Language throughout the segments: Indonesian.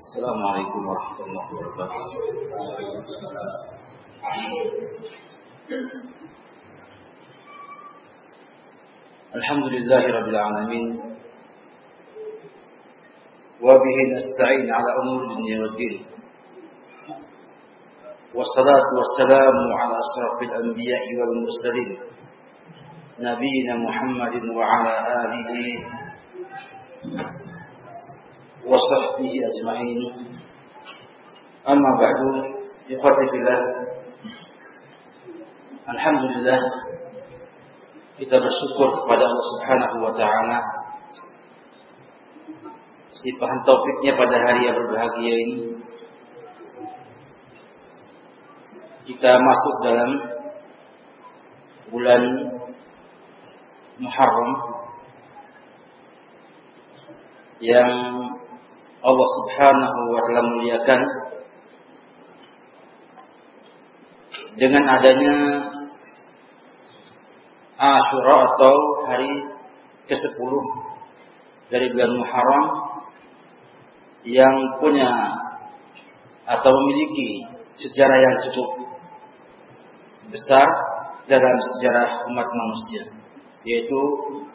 السلام عليكم ورحمة الله وبركاته. الحمد لله رب العالمين. وبه نستعين على أمور الدنيا والدين. والصلاة والسلام على أشرف الأنبياء والمرسلين. نبينا محمد وعلى آله وصحبه أجمعين أما بعد إخوتي في الله الحمد لله kita bersyukur kepada Allah Subhanahu wa taala limpahan taufiknya pada hari yang berbahagia ini kita masuk dalam bulan Muharram yang Allah Subhanahu wa taala muliakan. Dengan adanya Ashura atau hari ke-10 dari bulan Muharram yang punya atau memiliki sejarah yang cukup besar dalam sejarah umat manusia yaitu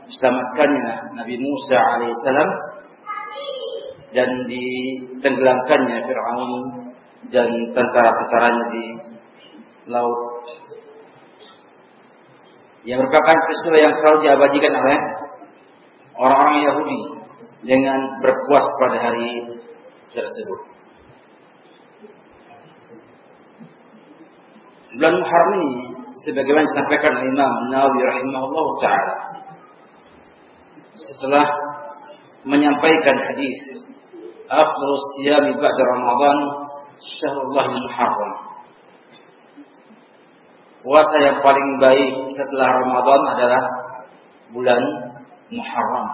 diselamatkannya Nabi Musa alaihissalam dan ditenggelamkannya Fir'aun dan tentara-tentaranya di laut yang merupakan peristiwa yang selalu diabadikan oleh orang-orang Yahudi dengan berpuas pada hari tersebut. Bulan Muharram ini sebagaimana disampaikan oleh Imam Nawawi rahimahullah taala setelah menyampaikan hadis afdalus siyami ba'da Ramadan syahrullah Muharram puasa yang paling baik setelah Ramadan adalah bulan Muharram.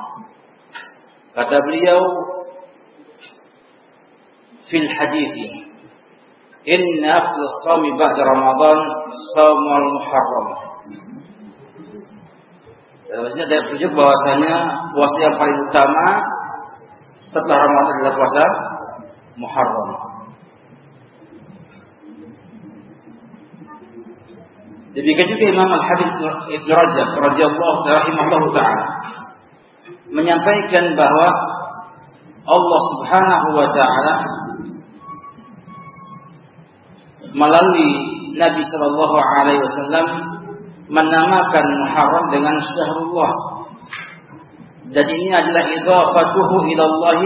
Kata beliau fil hadis Inna afdal sawmi ba'da Ramadan sawmul Muharram. Dalam sini ada petunjuk bahwasanya puasa yang paling utama setelah Ramadan adalah puasa Muharram. Demikian juga Imam Al-Habib Ibn Rajab radhiyallahu rahimahullah taala menyampaikan bahwa Allah Subhanahu wa taala melalui Nabi sallallahu alaihi wasallam menamakan Muharram dengan Syahrullah. Dan ini adalah idhafatuhu ila Allah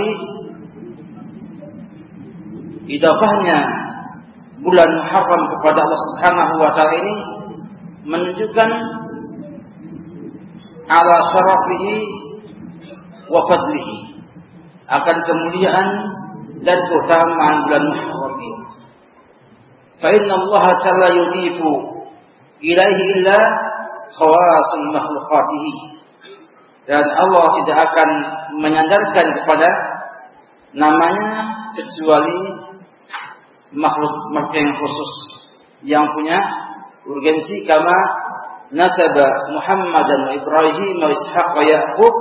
idhafahnya bulan Muharram kepada Allah Subhanahu wa taala ini menunjukkan ala syarafihi wa fadlihi akan kemuliaan dan keutamaan bulan Muharram ini. Fa inna Allah ta'ala yudifu ilaihi illa khawasul makhlukatihi. Dan Allah tidak akan menyandarkan kepada namanya kecuali makhluk makhluk yang khusus. Yang punya urgensi kama nasaba Muhammadan wa Ibrahim wa Ishaq wa Yaqub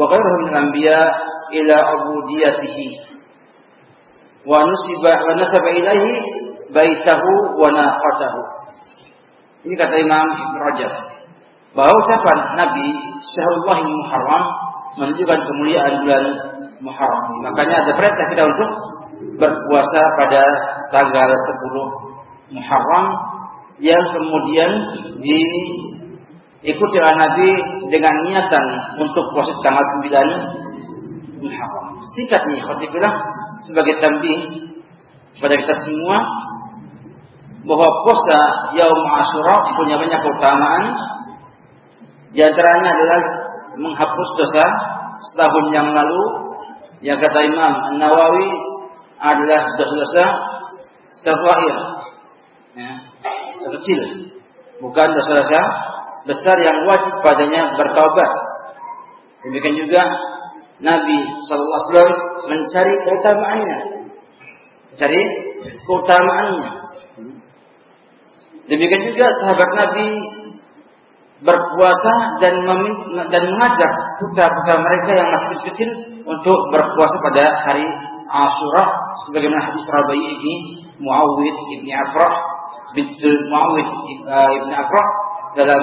wa ghairuhum min anbiya ila ubudiyatihi. Wa nusiba wa nasaba ilaihi baitahu wa naqatahu. Ini kata Imam Ibn Rajab bahwa ucapan Nabi Syahrullah Muharram menunjukkan kemuliaan bulan Muharram makanya ada perintah kita untuk berpuasa pada tanggal 10 Muharram yang kemudian diikuti oleh Nabi dengan niatan untuk puasa tanggal 9 Muharram. Singkatnya, khotibullah sebagai tambih kepada kita semua bahwa puasa Yaum Ashura punya banyak keutamaan. Di antaranya adalah menghapus dosa setahun yang lalu yang kata Imam Nawawi adalah dosa-dosa sahwair. Ya, kecil. Bukan dosa-dosa besar yang wajib padanya bertaubat. Demikian juga Nabi Sallallahu Alaihi Wasallam mencari keutamaannya, mencari keutamaannya. Demikian juga sahabat Nabi berpuasa dan dan mengajak putra-putra mereka yang masih kecil-kecil untuk berpuasa pada hari Ashura sebagaimana hadis Rabai ini Muawwid ibni Afrah bint Muawwid uh, ibni Afrah dalam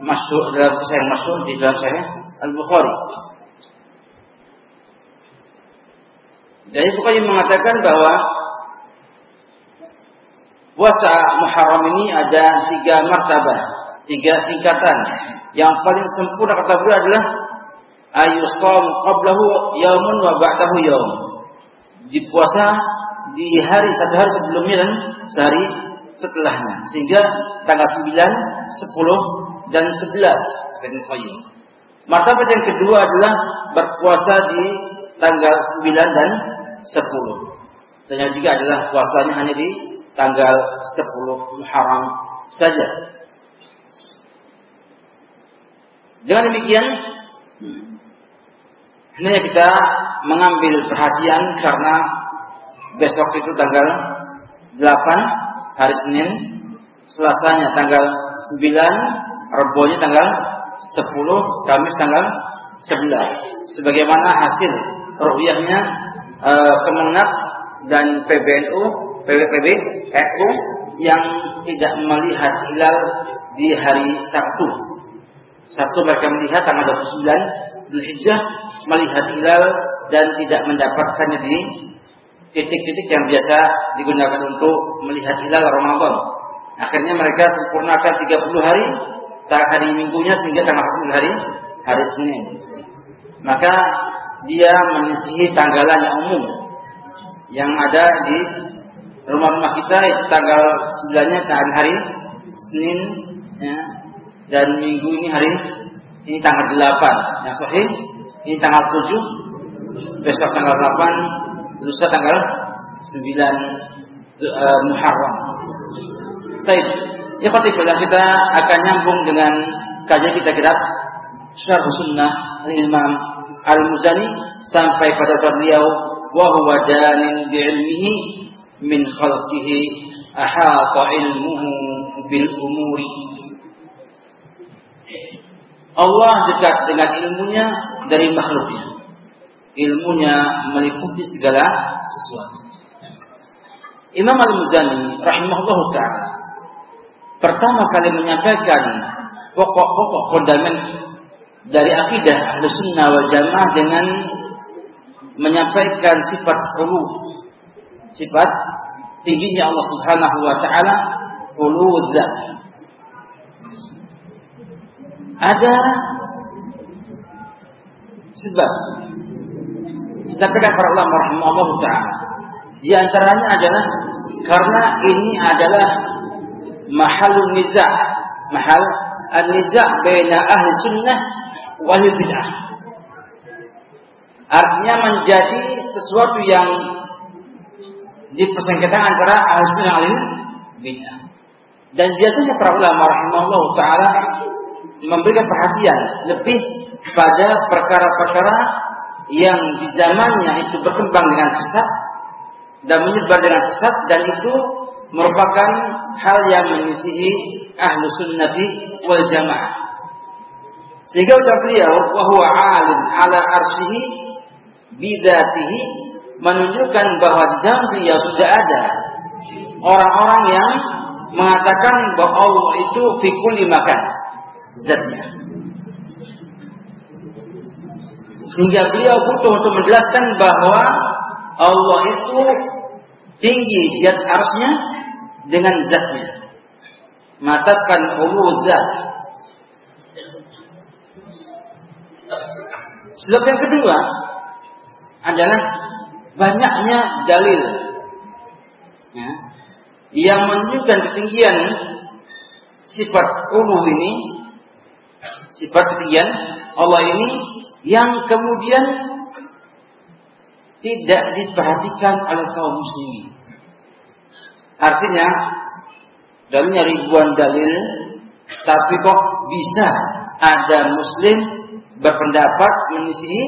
masuk dalam kisah masuk di dalam Sahih Al Bukhari. Jadi Bukhari mengatakan bahwa puasa Muharram ini ada tiga martabah, tiga tingkatan. Yang paling sempurna kata beliau adalah ayusam qablahu yaumun wa ba'dahu yaum. Dipuasa di hari satu hari sebelumnya dan sehari setelahnya. Sehingga tanggal 9, 10 dan 11 Ibn Qayyim. Martabat yang kedua adalah berpuasa di tanggal 9 dan 10. Dan yang juga adalah puasanya hanya di tanggal 10 Muharram saja. Dengan demikian, hanya kita mengambil perhatian karena besok itu tanggal 8 hari Senin, Selasanya tanggal 9, Rebonya tanggal 10, Kamis tanggal 11. Sebagaimana hasil ruhyahnya e, Kemenang dan PBNU, PBPB, FU yang tidak melihat hilal di hari Sabtu. Sabtu mereka melihat tanggal 29 Dzulhijjah melihat hilal dan tidak mendapatkannya di titik-titik yang biasa digunakan untuk melihat hilal Ramadan. Akhirnya mereka sempurnakan 30 hari hari minggunya sehingga tanggal hari hari Senin. Maka dia menyisihi tanggalan yang umum yang ada di rumah-rumah kita itu tanggal 9-nya hari Senin ya, dan minggu ini hari ini tanggal 8 yang sahih ini tanggal 7 besok tanggal 8 lusa tanggal 9 uh, eh, Muharram. Baik, ya khotibullah kita akan nyambung dengan kajian kita kitab Syarh Sunnah Imam Al-Muzani sampai pada saat beliau wa huwa danin bi'ilmihi min khalqihi ahata ilmuhu bil umuri Allah dekat dengan ilmunya dari makhluknya ilmunya meliputi segala sesuatu. Imam Al-Muzani rahimahullah taala pertama kali menyampaikan pokok-pokok fundament dari akidah Ahlussunnah wal Jamaah dengan menyampaikan sifat ulu sifat tingginya Allah Subhanahu wa taala ulu Ada sebab Disampaikan para ulama rahimahullah taala. Di antaranya adalah karena ini adalah mahal niza' mahal an-niza' baina ahli sunnah wal bid'ah. Artinya menjadi sesuatu yang dipersengketakan antara ahli sunnah wal bid'ah. Dan biasanya para ulama rahimahullah taala memberikan perhatian lebih pada perkara-perkara yang di zamannya itu berkembang dengan pesat dan menyebar dengan pesat dan itu merupakan hal yang menyisihi ahlu sunnati wal jamaah. Sehingga ucap beliau bahwa alim ala arsihi bidatihi menunjukkan bahwa di zaman beliau sudah ada orang-orang yang mengatakan bahwa Allah itu fikul makan zatnya. Sehingga beliau butuh untuk menjelaskan bahwa Allah itu tinggi di atas arasnya dengan zatnya. Matakan ulu zat. Sebab yang kedua adalah banyaknya dalil ya, yang menunjukkan ketinggian sifat ulu ini, sifat ketinggian Allah ini yang kemudian tidak diperhatikan oleh kaum muslimin. Artinya dalilnya ribuan dalil, tapi kok bisa ada muslim berpendapat menyisihi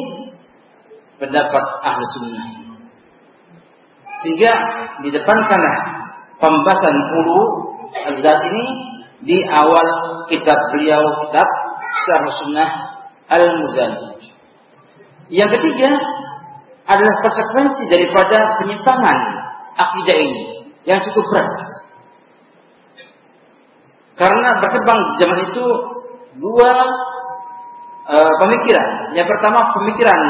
pendapat ahli sunnah. Sehingga di depankanlah pembahasan ulu al ini di awal kitab beliau kitab Syarh Sunnah Al-Muzani. Yang ketiga adalah konsekuensi daripada penyimpangan akidah ini yang cukup berat. Karena berkembang di zaman itu dua uh, pemikiran. Yang pertama pemikiran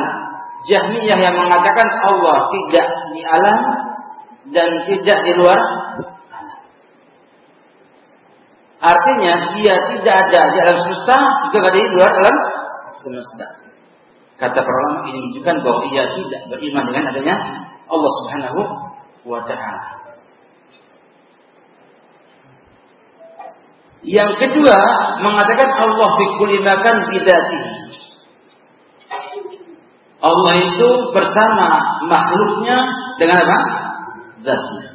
Jahmiyah yang mengatakan Allah tidak di alam dan tidak di luar Artinya dia tidak ada di alam semesta juga ada di luar alam semesta. Kata para ulama ini menunjukkan bahwa ia tidak beriman dengan adanya Allah Subhanahu wa taala. Yang kedua mengatakan Allah fi kulli makan bidatihi. Allah itu bersama makhluknya dengan apa? Zatnya.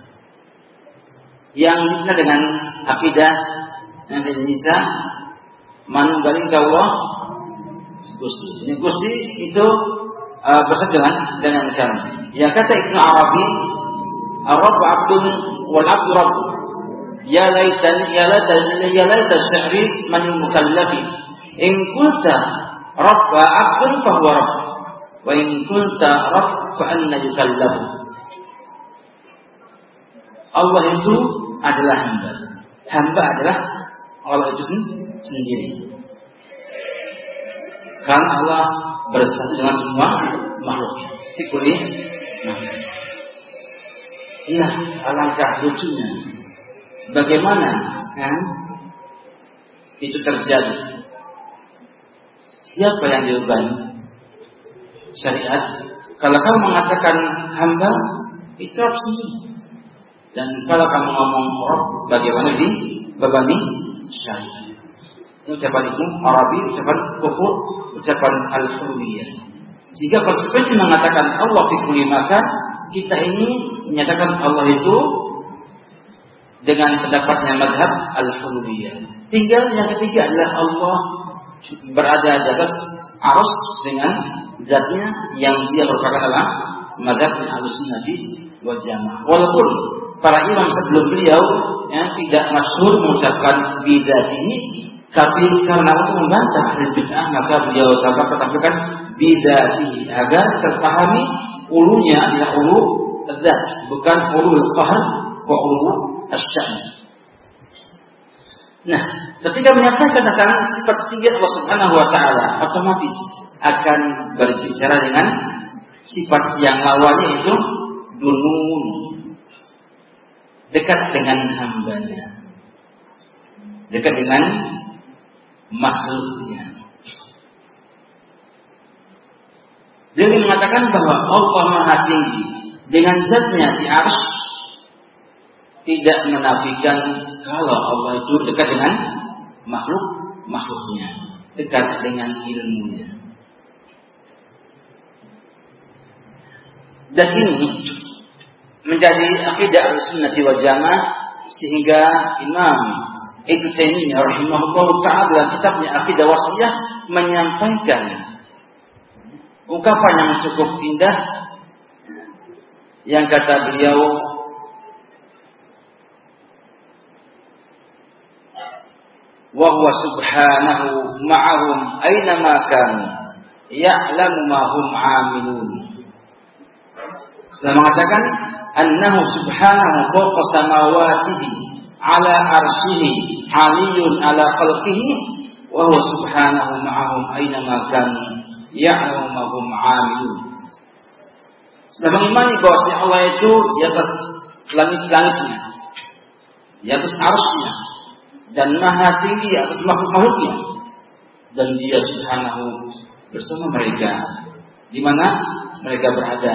Yang dengan akidah yang Indonesia manunggaling Allah Gusti. Ini Gusti itu uh, bersama dengan kami. Ya kata Ibnu Arabi, Arab abdun wal abdu rabb. Ya laitan ya laitan ya laitan syahri man mukallafi. In kunta rabb abdun fa rabb. Wa in kunta rabb fa anna yukallafu. Allah itu adalah hamba. Hamba adalah Allah itu sendiri. Karena Allah bersatu dengan semua makhluk. Tikuli. Nah. nah, alangkah lucunya. Bagaimana kan itu terjadi? Siapa yang diubah? Syariat. Kalau kamu mengatakan hamba, itu harus Dan kalau kamu ngomong Rob, bagaimana di bebani syariah. Ucapan itu Arabi, ucapan kufur, ucapan al-hulwiyah. Jika konsekuensi mengatakan Allah fi maka kita ini menyatakan Allah itu dengan pendapatnya madhab al-hulwiyah. Tinggal yang ketiga adalah Allah berada di atas arus dengan zatnya yang dia merupakan adalah madhab al-sunnati wal jamaah. Walaupun para imam sebelum beliau ya, tidak masyhur mengucapkan bidatihi tapi karena untuk membantah ahli bid'ah maka beliau tambah katakan bidatihi agar terpahami ulunya adalah ulu zat bukan ulu qahr wa ulu asy Nah, ketika menyampaikan tentang sifat tinggi Allah Subhanahu wa taala, otomatis akan berbicara dengan sifat yang lawannya itu dunun, dekat dengan hambanya, dekat dengan makhluknya. Dia mengatakan bahwa Allah Maha Tinggi dengan zatnya di ars tidak menafikan kalau Allah itu dekat dengan makhluk makhluknya, dekat dengan ilmunya. Dan ini menjadi akidah al-sunnah wal jamaah sehingga Imam Ibnu Taimiyah rahimahullah taala dalam kitabnya Akidah Wasiyah menyampaikan ungkapan yang cukup indah yang kata beliau wa huwa subhanahu ma'ahum aina ma kanu ya'lamu ma hum 'amilun. Setelah mengatakan annahu subhanahu fawqa samawatihi ala arsyihi aliyun ala khalqihi wa huwa subhanahu ma'ahum aina ma kanu ya'lamu ma. Sudah mengimani bahwasanya Allah itu di atas langit-langitnya, di atas arsy dan maha tinggi atas makhluk-makhluknya. Dan dia subhanahu bersama mereka. Di mana mereka berada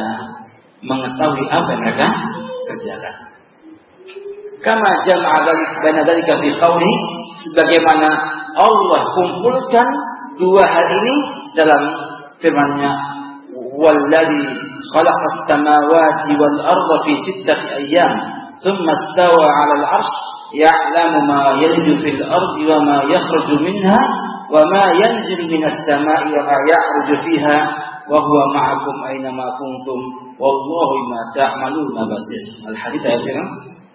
mengetahui apa yang mereka kerjakan. Kama jama'a baina dzalika fi qawli sebagaimana Allah kumpulkan dua hal ini dalam firman-Nya walladzi khalaqas samawati wal arda fi sittati ayyam thumma istawa 'ala al-'arsy ya'lamu ma yalju fil ardi wa ma yakhruju minha wa ma yanzilu minas sama'i wa ma ya'ruju fiha wa huwa ma'akum aina ma kuntum Wallahu ma ta'maluna basir. Al-hadits ayat yang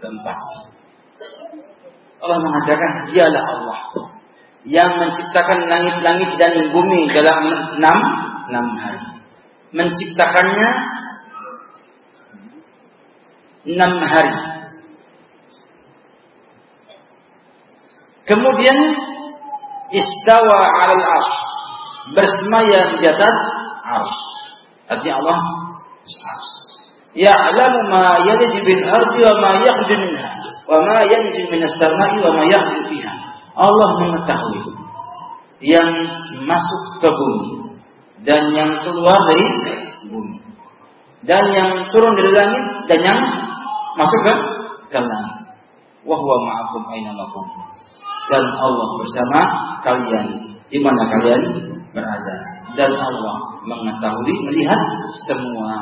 keempat. Allah mengatakan dialah Allah yang menciptakan langit-langit dan bumi dalam enam enam hari. Menciptakannya enam hari. Kemudian istawa al arsh bersemayam di atas arsh. Artinya Allah ya'lamu ma yalij bil ardi wa ma yakhruju minha wa ma yanzil minas samai wa ma yakhruju fiha. Allah mengetahui yang masuk ke bumi dan yang keluar dari bumi dan yang turun dari langit dan yang masuk ke, ke langit. Wa huwa ma'akum aina Dan Allah bersama kalian di mana kalian berada. Dan Allah mengetahui, melihat semua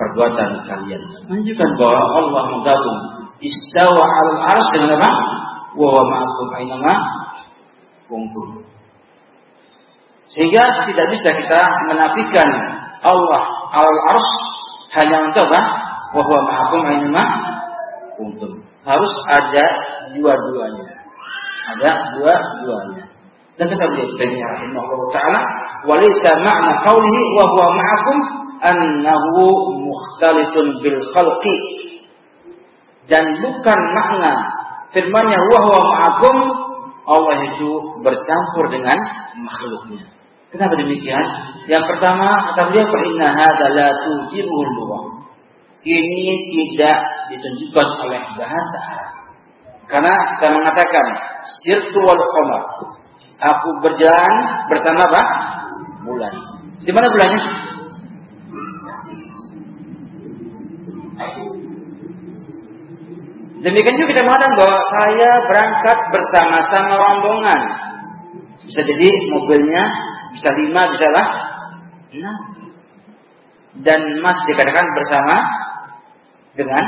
perbuatan kalian. Menunjukkan bahwa Allah menggabung istawa al ars dengan apa? Wa ma'akum aina kuntum. Sehingga tidak bisa kita menafikan Allah al ars hanya untuk apa? Wa huwa ma'akum aina kuntum. Harus ada dua-duanya. Ada dua-duanya. Dan kata beliau Taimiyah rahimahullah taala, "Walaysa ma'na qawlihi wa huwa ma'akum annahu mukhtalitun bil khalqi." Dan bukan makna firman-Nya wa huwa ma'akum Allah itu bercampur dengan makhluknya. Kenapa demikian? Yang pertama kata beliau fa inna hadza la tujibuhu Ini tidak ditunjukkan oleh bahasa Arab. Karena kita mengatakan sirtu wal qamar. Aku berjalan bersama apa? Bulan. Di mana bulannya? Demikian juga kita mengatakan bahwa saya berangkat bersama-sama rombongan. Bisa jadi mobilnya bisa lima, bisa lah enam. Dan masih dikatakan bersama dengan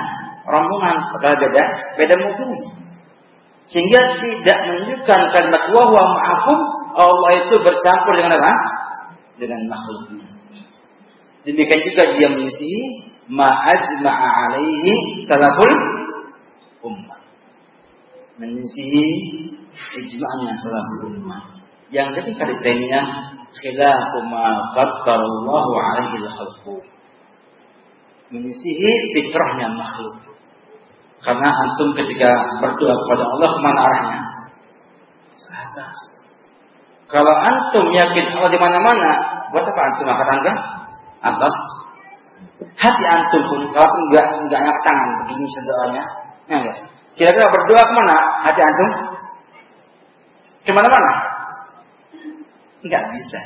rombongan, padahal beda, beda mobil. Sehingga tidak menunjukkan kalimat wahwa ma'akum Allah itu bercampur dengan apa? Dengan makhluknya. Demikian juga dia mengisi ma'ajma'a alaihi salaful ummah. Mengisi ijma'nya salaful ummah. Yang ketika ditanya khilafu ma fattarallahu alaihi al-khalqu. Mengisi fitrahnya makhluk. Karena antum ketika berdoa kepada Allah ke mana arahnya? Ke atas. Kalau antum yakin Allah di mana-mana, buat apa antum angkat tangga? Atas. Hati antum pun kalau pun enggak enggak angkat tangan begini sedoanya, ya enggak. Kira-kira berdoa ke mana hati antum? Ke mana-mana? Enggak bisa.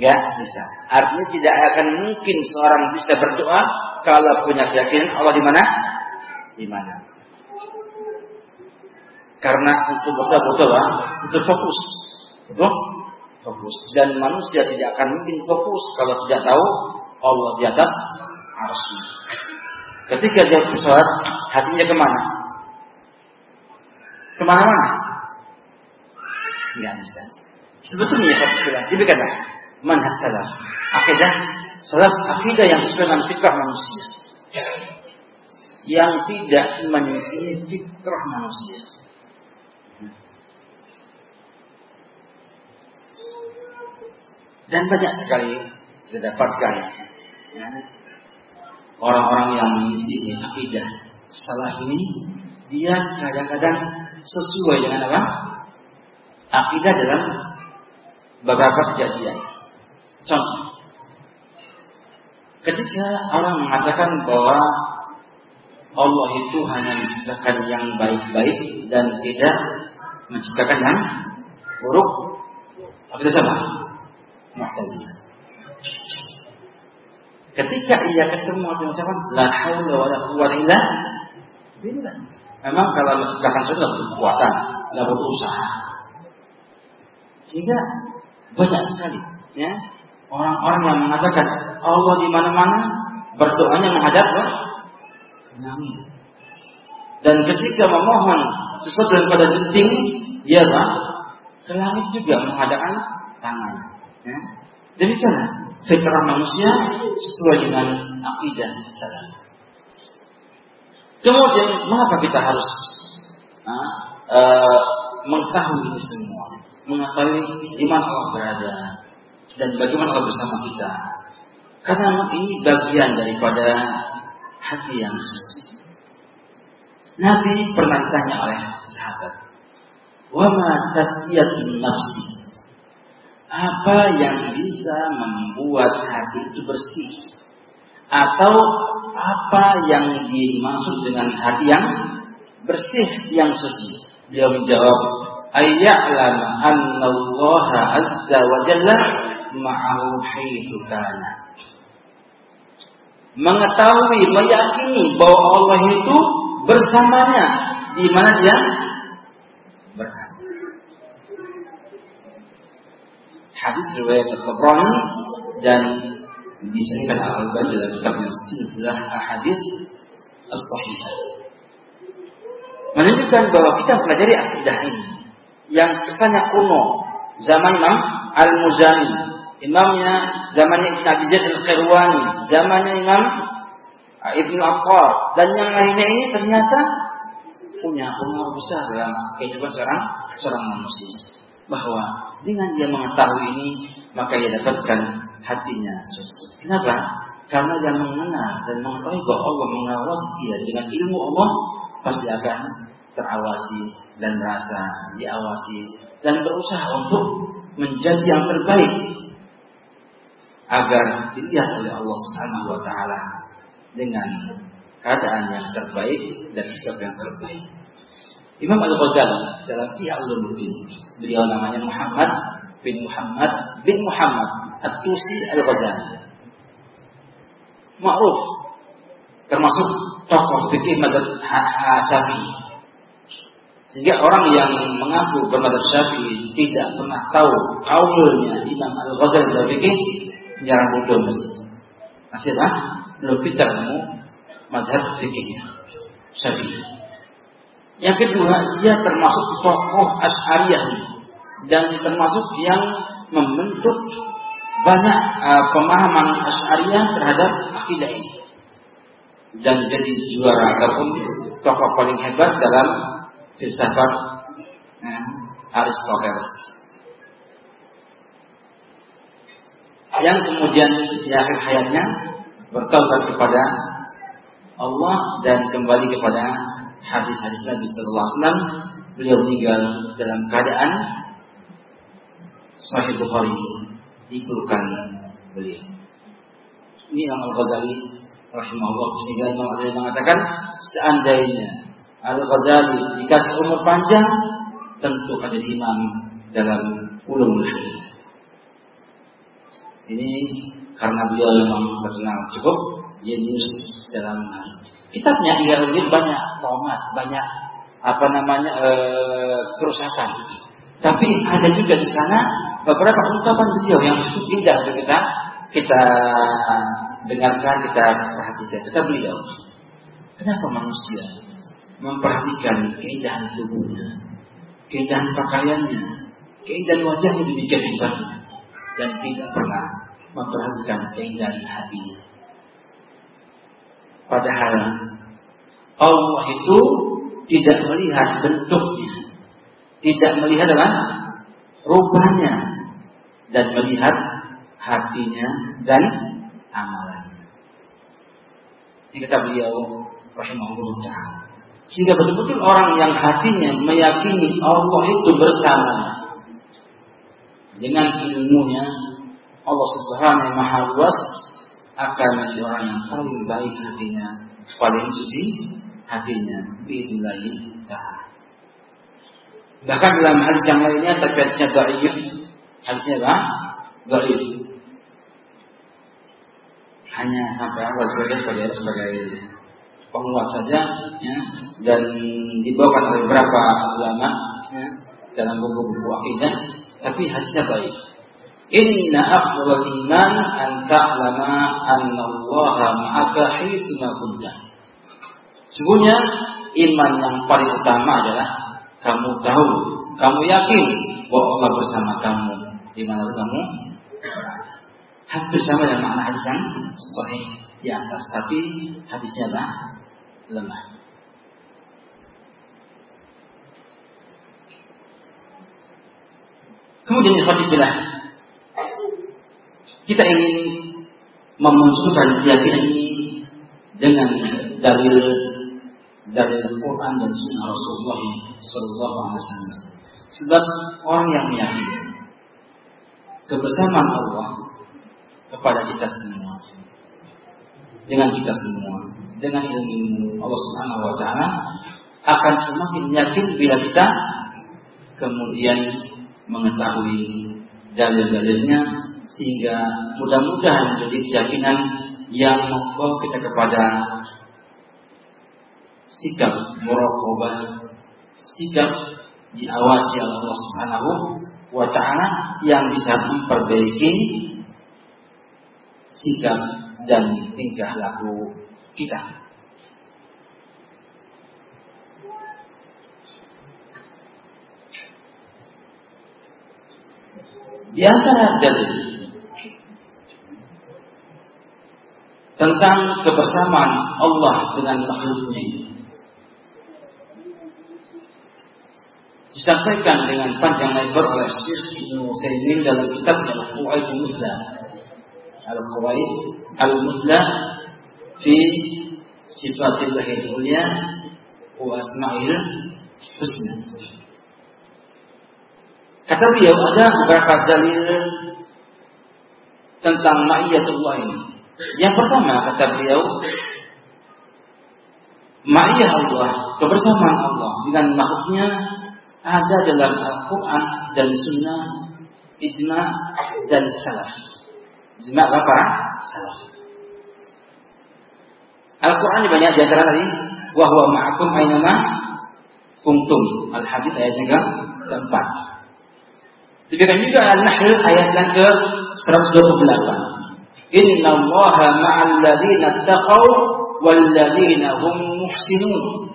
Enggak bisa. Artinya tidak akan mungkin seorang bisa berdoa kalau punya keyakinan Allah di mana? Di mana. Karena untuk betul-betul lah, itu fokus. Betul? Fokus. Dan manusia tidak akan mungkin fokus kalau tidak tahu Allah di atas arsy. Ketika dia bersolat, hatinya ke mana? Ke mana-mana? Tidak bisa. Sebetulnya fokus bilang, diberikanlah manhaj salaf. Akidah, salaf akidah yang sesuai dengan fitrah manusia yang tidak menyisihi fitrah manusia. Dan banyak sekali kita dapatkan ya, orang-orang yang mengisi akidah salah ini dia kadang-kadang sesuai dengan apa? Akidah dalam beberapa kejadian. Contoh, ketika orang mengatakan bahwa Allah itu hanya menciptakan yang baik-baik dan tidak menciptakan yang buruk. Apa itu sama? Mu'tazilah. Ketika ia ketemu dengan ucapan la haula wa la quwwata illa billah. Memang kalau menciptakan sesuatu kekuatan, tidak butuh usaha. Sehingga banyak sekali ya orang-orang yang mengatakan Allah di mana-mana berdoanya menghadap. Dan ketika memohon sesuatu daripada genting, dia apa? Ke langit juga menghadapkan tangan. Ya. Demikian fitrah manusia sesuai dengan akidah salah. Kemudian mengapa kita harus uh, uh, mengetahui ini semua, mengetahui di mana Allah berada dan bagaimana Allah bersama kita. Karena ini bagian daripada hati yang suci. Nabi pernah ditanya oleh sahabat, "Wama tasfiyatun nafsi?" Apa yang bisa membuat hati itu bersih? Atau apa yang dimaksud dengan hati yang bersih yang suci? Dia menjawab, "Ayya'lam anna Allah azza wa jalla ma'ahu haitsu kana." Mengetahui, meyakini bahwa Allah itu bersamanya di mana dia berada. Hadis riwayat Al-Tabrani dan disebutkan Al-Albani dalam kitabnya Silsilah Ahadis As-Sahihah. Menunjukkan bahwa kita pelajari akidah ini yang kesannya kuno zaman Al-Muzani, imamnya zamannya Ibn Abi Zaid Al-Qirwani, zamannya Imam Ibnu Aqqar dan yang lainnya ini ternyata punya pengaruh besar dalam kehidupan seorang seorang manusia. Bahwa dengan dia mengetahui ini maka ia dapatkan hatinya suci. Kenapa? Karena dia mengenal dan mengetahui bahwa Allah mengawasi dia dengan ilmu Allah pasti akan terawasi dan merasa diawasi dan berusaha untuk menjadi yang terbaik agar dilihat oleh Allah Subhanahu wa taala dengan keadaan yang terbaik dan sikap yang terbaik. Imam Al-Ghazali dalam Ihya Ulumuddin, beliau namanya Muhammad bin Muhammad bin Muhammad At-Tusi Al-Ghazali. Ma'ruf termasuk tokoh fikih madzhab Syafi'i. Sehingga orang yang mengaku bermadzhab Syafi'i tidak pernah tahu kaulnya Imam Al-Ghazali dalam fikih, jarang bodoh. Nasibah belum kita kamu madhab fikihnya. Syafi'i. Yang kedua, dia termasuk tokoh Asy'ariyah dan termasuk yang membentuk banyak uh, pemahaman Asy'ariyah terhadap akidah ini. Dan jadi juara ataupun tokoh paling hebat dalam filsafat eh, Aristoteles. Yang kemudian di akhir hayatnya bertaubat kepada Allah dan kembali kepada hadis-hadis Nabi Sallallahu Alaihi Wasallam. Beliau meninggal dalam keadaan Sahih Bukhari dikeluhkan beliau. Ini Imam Al Ghazali rahimahullah sehingga Imam Al mengatakan seandainya Al Ghazali dikasih umur panjang tentu ada imam dalam ulumul hadis. Ini karena beliau memang terkenal cukup jenius dalam hal kitabnya ini banyak tomat banyak apa namanya e, kerusakan. Tapi ada juga di sana beberapa ungkapan beliau yang cukup indah untuk kita kita dengarkan kita perhatikan. Kata beliau kenapa manusia memperhatikan keindahan tubuhnya keindahan pakaiannya keindahan wajahnya demikian hebatnya dan tidak pernah memperhatikan keindahan hatinya. Padahal Allah itu tidak melihat bentuknya, tidak melihat rupanya dan melihat hatinya dan amalannya. Ini kata beliau rahimahullah taala. Sehingga betul-betul orang yang hatinya meyakini Allah itu bersama dengan ilmunya Allah Subhanahu wa Maha luas akan menjadi orang yang paling baik hatinya, paling suci hatinya. Bismillah taala. Bahkan dalam hadis yang lainnya tapi hadisnya dhaif. Hadisnya apa? Dhaif. Hanya sampai awal sebagai sebagai sebagai penguat saja ya, dan dibawakan oleh beberapa ulama ya, dalam buku-buku akidah tapi hadisnya baik Inna afdal iman an ta'lama anna Allah ma'aka haitsu ma kunta. Sesungguhnya iman yang paling utama adalah kamu tahu, kamu yakin bahwa Allah bersama kamu di mana kamu Hampir sama dengan makna hadis yang sahih di atas, tapi hadisnya lah lemah. Kemudian ikhwatibillah kita ingin memunculkan keyakinan ini dengan dalil dari Al-Quran dan Sunnah Rasulullah Sallallahu Alaihi Wasallam. Sebab orang yang meyakini kebersamaan Allah kepada kita semua, dengan kita semua, dengan ilmu Allah Subhanahu Wa Taala akan semakin yakin bila kita kemudian mengetahui dalil-dalilnya sehingga mudah-mudahan menjadi keyakinan yang membawa kita kepada sikap muraqabah, sikap diawasi Allah Subhanahu wa taala yang bisa memperbaiki sikap dan tingkah laku kita. Di antara dalil tentang kebersamaan Allah dengan makhluknya disampaikan dengan panjang lebar oleh Syekh Ibnu Utsaimin dalam kitab Al-Qawaid Al-Musla. Al-Qawaid Al-Musla fi sifatillah al-ulya wa asma'il husna. Kata beliau ada beberapa dalil tentang ma'iyatullah ini. Yang pertama kata beliau ma'iyah Allah, kebersamaan Allah dengan makhluknya ada dalam Al-Quran dan Sunnah, ijma dan salaf. Ijma apa? Salaf. Al-Quran banyak di antara tadi. Wahwa ma'akum aynama kuntum. Al-Hadid ayat yang keempat. Demikian juga Al-Nahl ayat yang ke 128. Inna allaha ma'al ladhina taqaw wal ladhina hum muhsinun.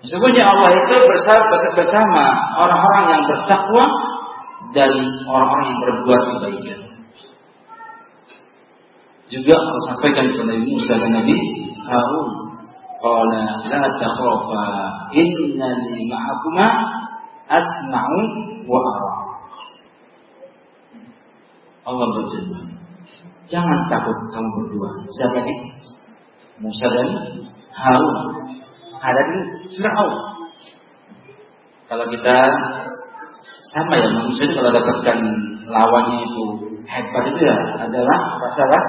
Sesungguhnya Allah itu bersama orang-orang yang bertakwa dan orang-orang yang berbuat kebaikan. Juga Allah sampaikan kepada Nabi Musa dan Nabi Harun. Qala la takhafa innani ma'akuma asma'u wa ara. Allah berfirman, jangan takut kamu berdua. Siapa ini? Musa dan Harun hadapi Fir'aun. Kalau kita sama ya manusia kalau dapatkan lawannya itu hebat itu ya adalah masalah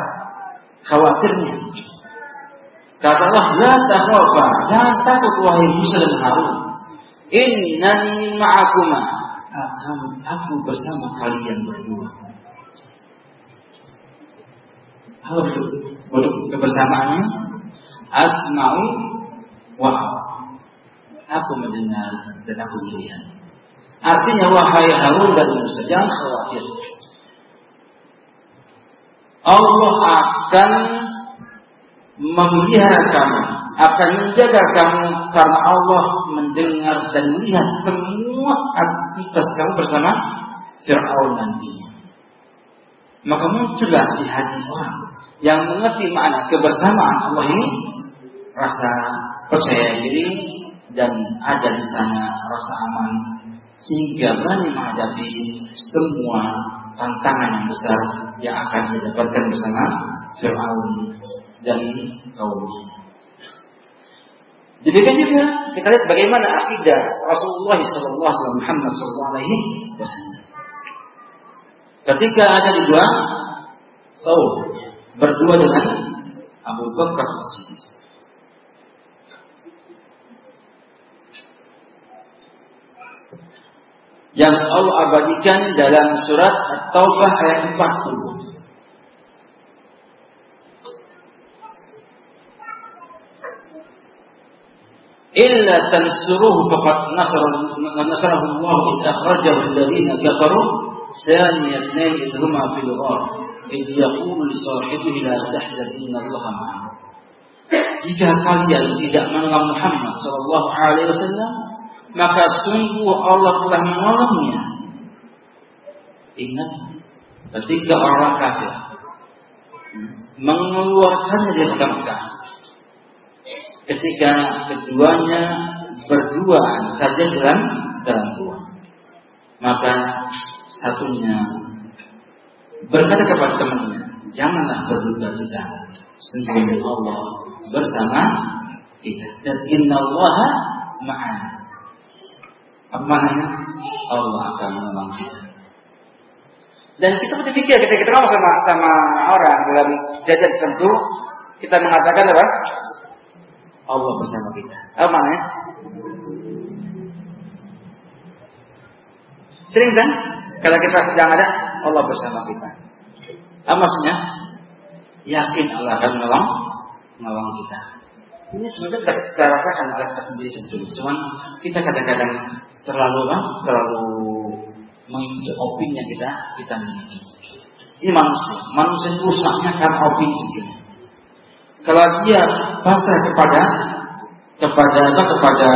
khawatirnya. Kata Allah, la takhafa, jangan takut wahai Musa dan Harun. Innani ma'akuma. Akan aku bersama kalian berdua. Bentuk kebersamaannya? Asma'u Wah, aku mendengar dan aku melihat. Artinya wahai Harun dan Musa jangan khawatir. Allah akan memelihara kamu, akan menjaga kamu karena Allah mendengar dan melihat semua aktivitas kamu bersama Fir'aun nantinya. Maka muncullah di hati orang yang mengerti makna kebersamaan Allah ini rasa percaya diri dan ada di sana rasa aman sehingga berani menghadapi semua tantangan yang besar yang akan didapatkan bersama Fir'aun dan kaumnya. Demikian juga kita lihat bagaimana akidah Rasulullah SAW Muhammad SAW Ketika ada di dua Saud berdua dengan Abu Bakar yang Allah abadikan dalam surat At-Taubah ayat 40. illa tansuruhu faqad nasarahu Allah id akhrajahu alladhina kafaru thaniya ithnain idh huma fil ghar id yaqulu li sahibihi la tahzan inna Allah ma'ana jika kalian tidak mengenal Muhammad sallallahu alaihi wasallam maka sungguh Allah telah menolongnya. Ingat ketika orang kafir. Hmm. Mengeluarkan dari Mekah ketika keduanya berduaan saja dalam dalam gua, maka satunya berkata kepada temannya, janganlah berduka cita, sungguh Allah bersama kita. Dan inna Allah ma'ana. Apa? Allah akan menolong kita. Dan kita mesti pikir ketika kita ngomong sama sama orang dalam jajan tentu kita mengatakan apa? Allah bersama kita. Apa maknanya? Sering kan? Kalau kita sedang ada Allah bersama kita. Apa maksudnya? Yakin Allah akan menolong menolong kita. Ini sebenarnya kita rasakan oleh kita sendiri sebetulnya. Cuman kita kadang-kadang terlalu apa? Terlalu mengikuti opini yang kita kita miliki. Ini manusia. Manusia itu rusaknya karena opini sendiri. Kalau dia pasrah kepada kepada apa kepada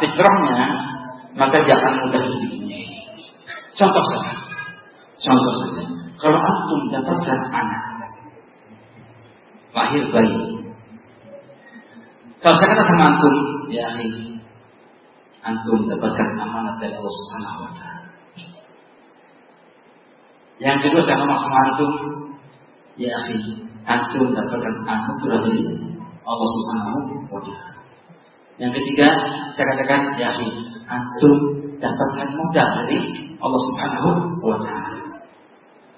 fitrahnya, maka dia akan mudah hidupnya. Contoh saja. Contoh saja. Kalau antum dapatkan anak lahir bayi. Kalau saya kata sama antum, ya antum dapatkan amanat dari Allah Subhanahu wa taala. Yang kedua saya ngomong sama antum, ya antum dapatkan anugerah dari Allah Subhanahu wa taala. Yang ketiga, saya katakan ya antum dapatkan modal dari Allah Subhanahu wa taala.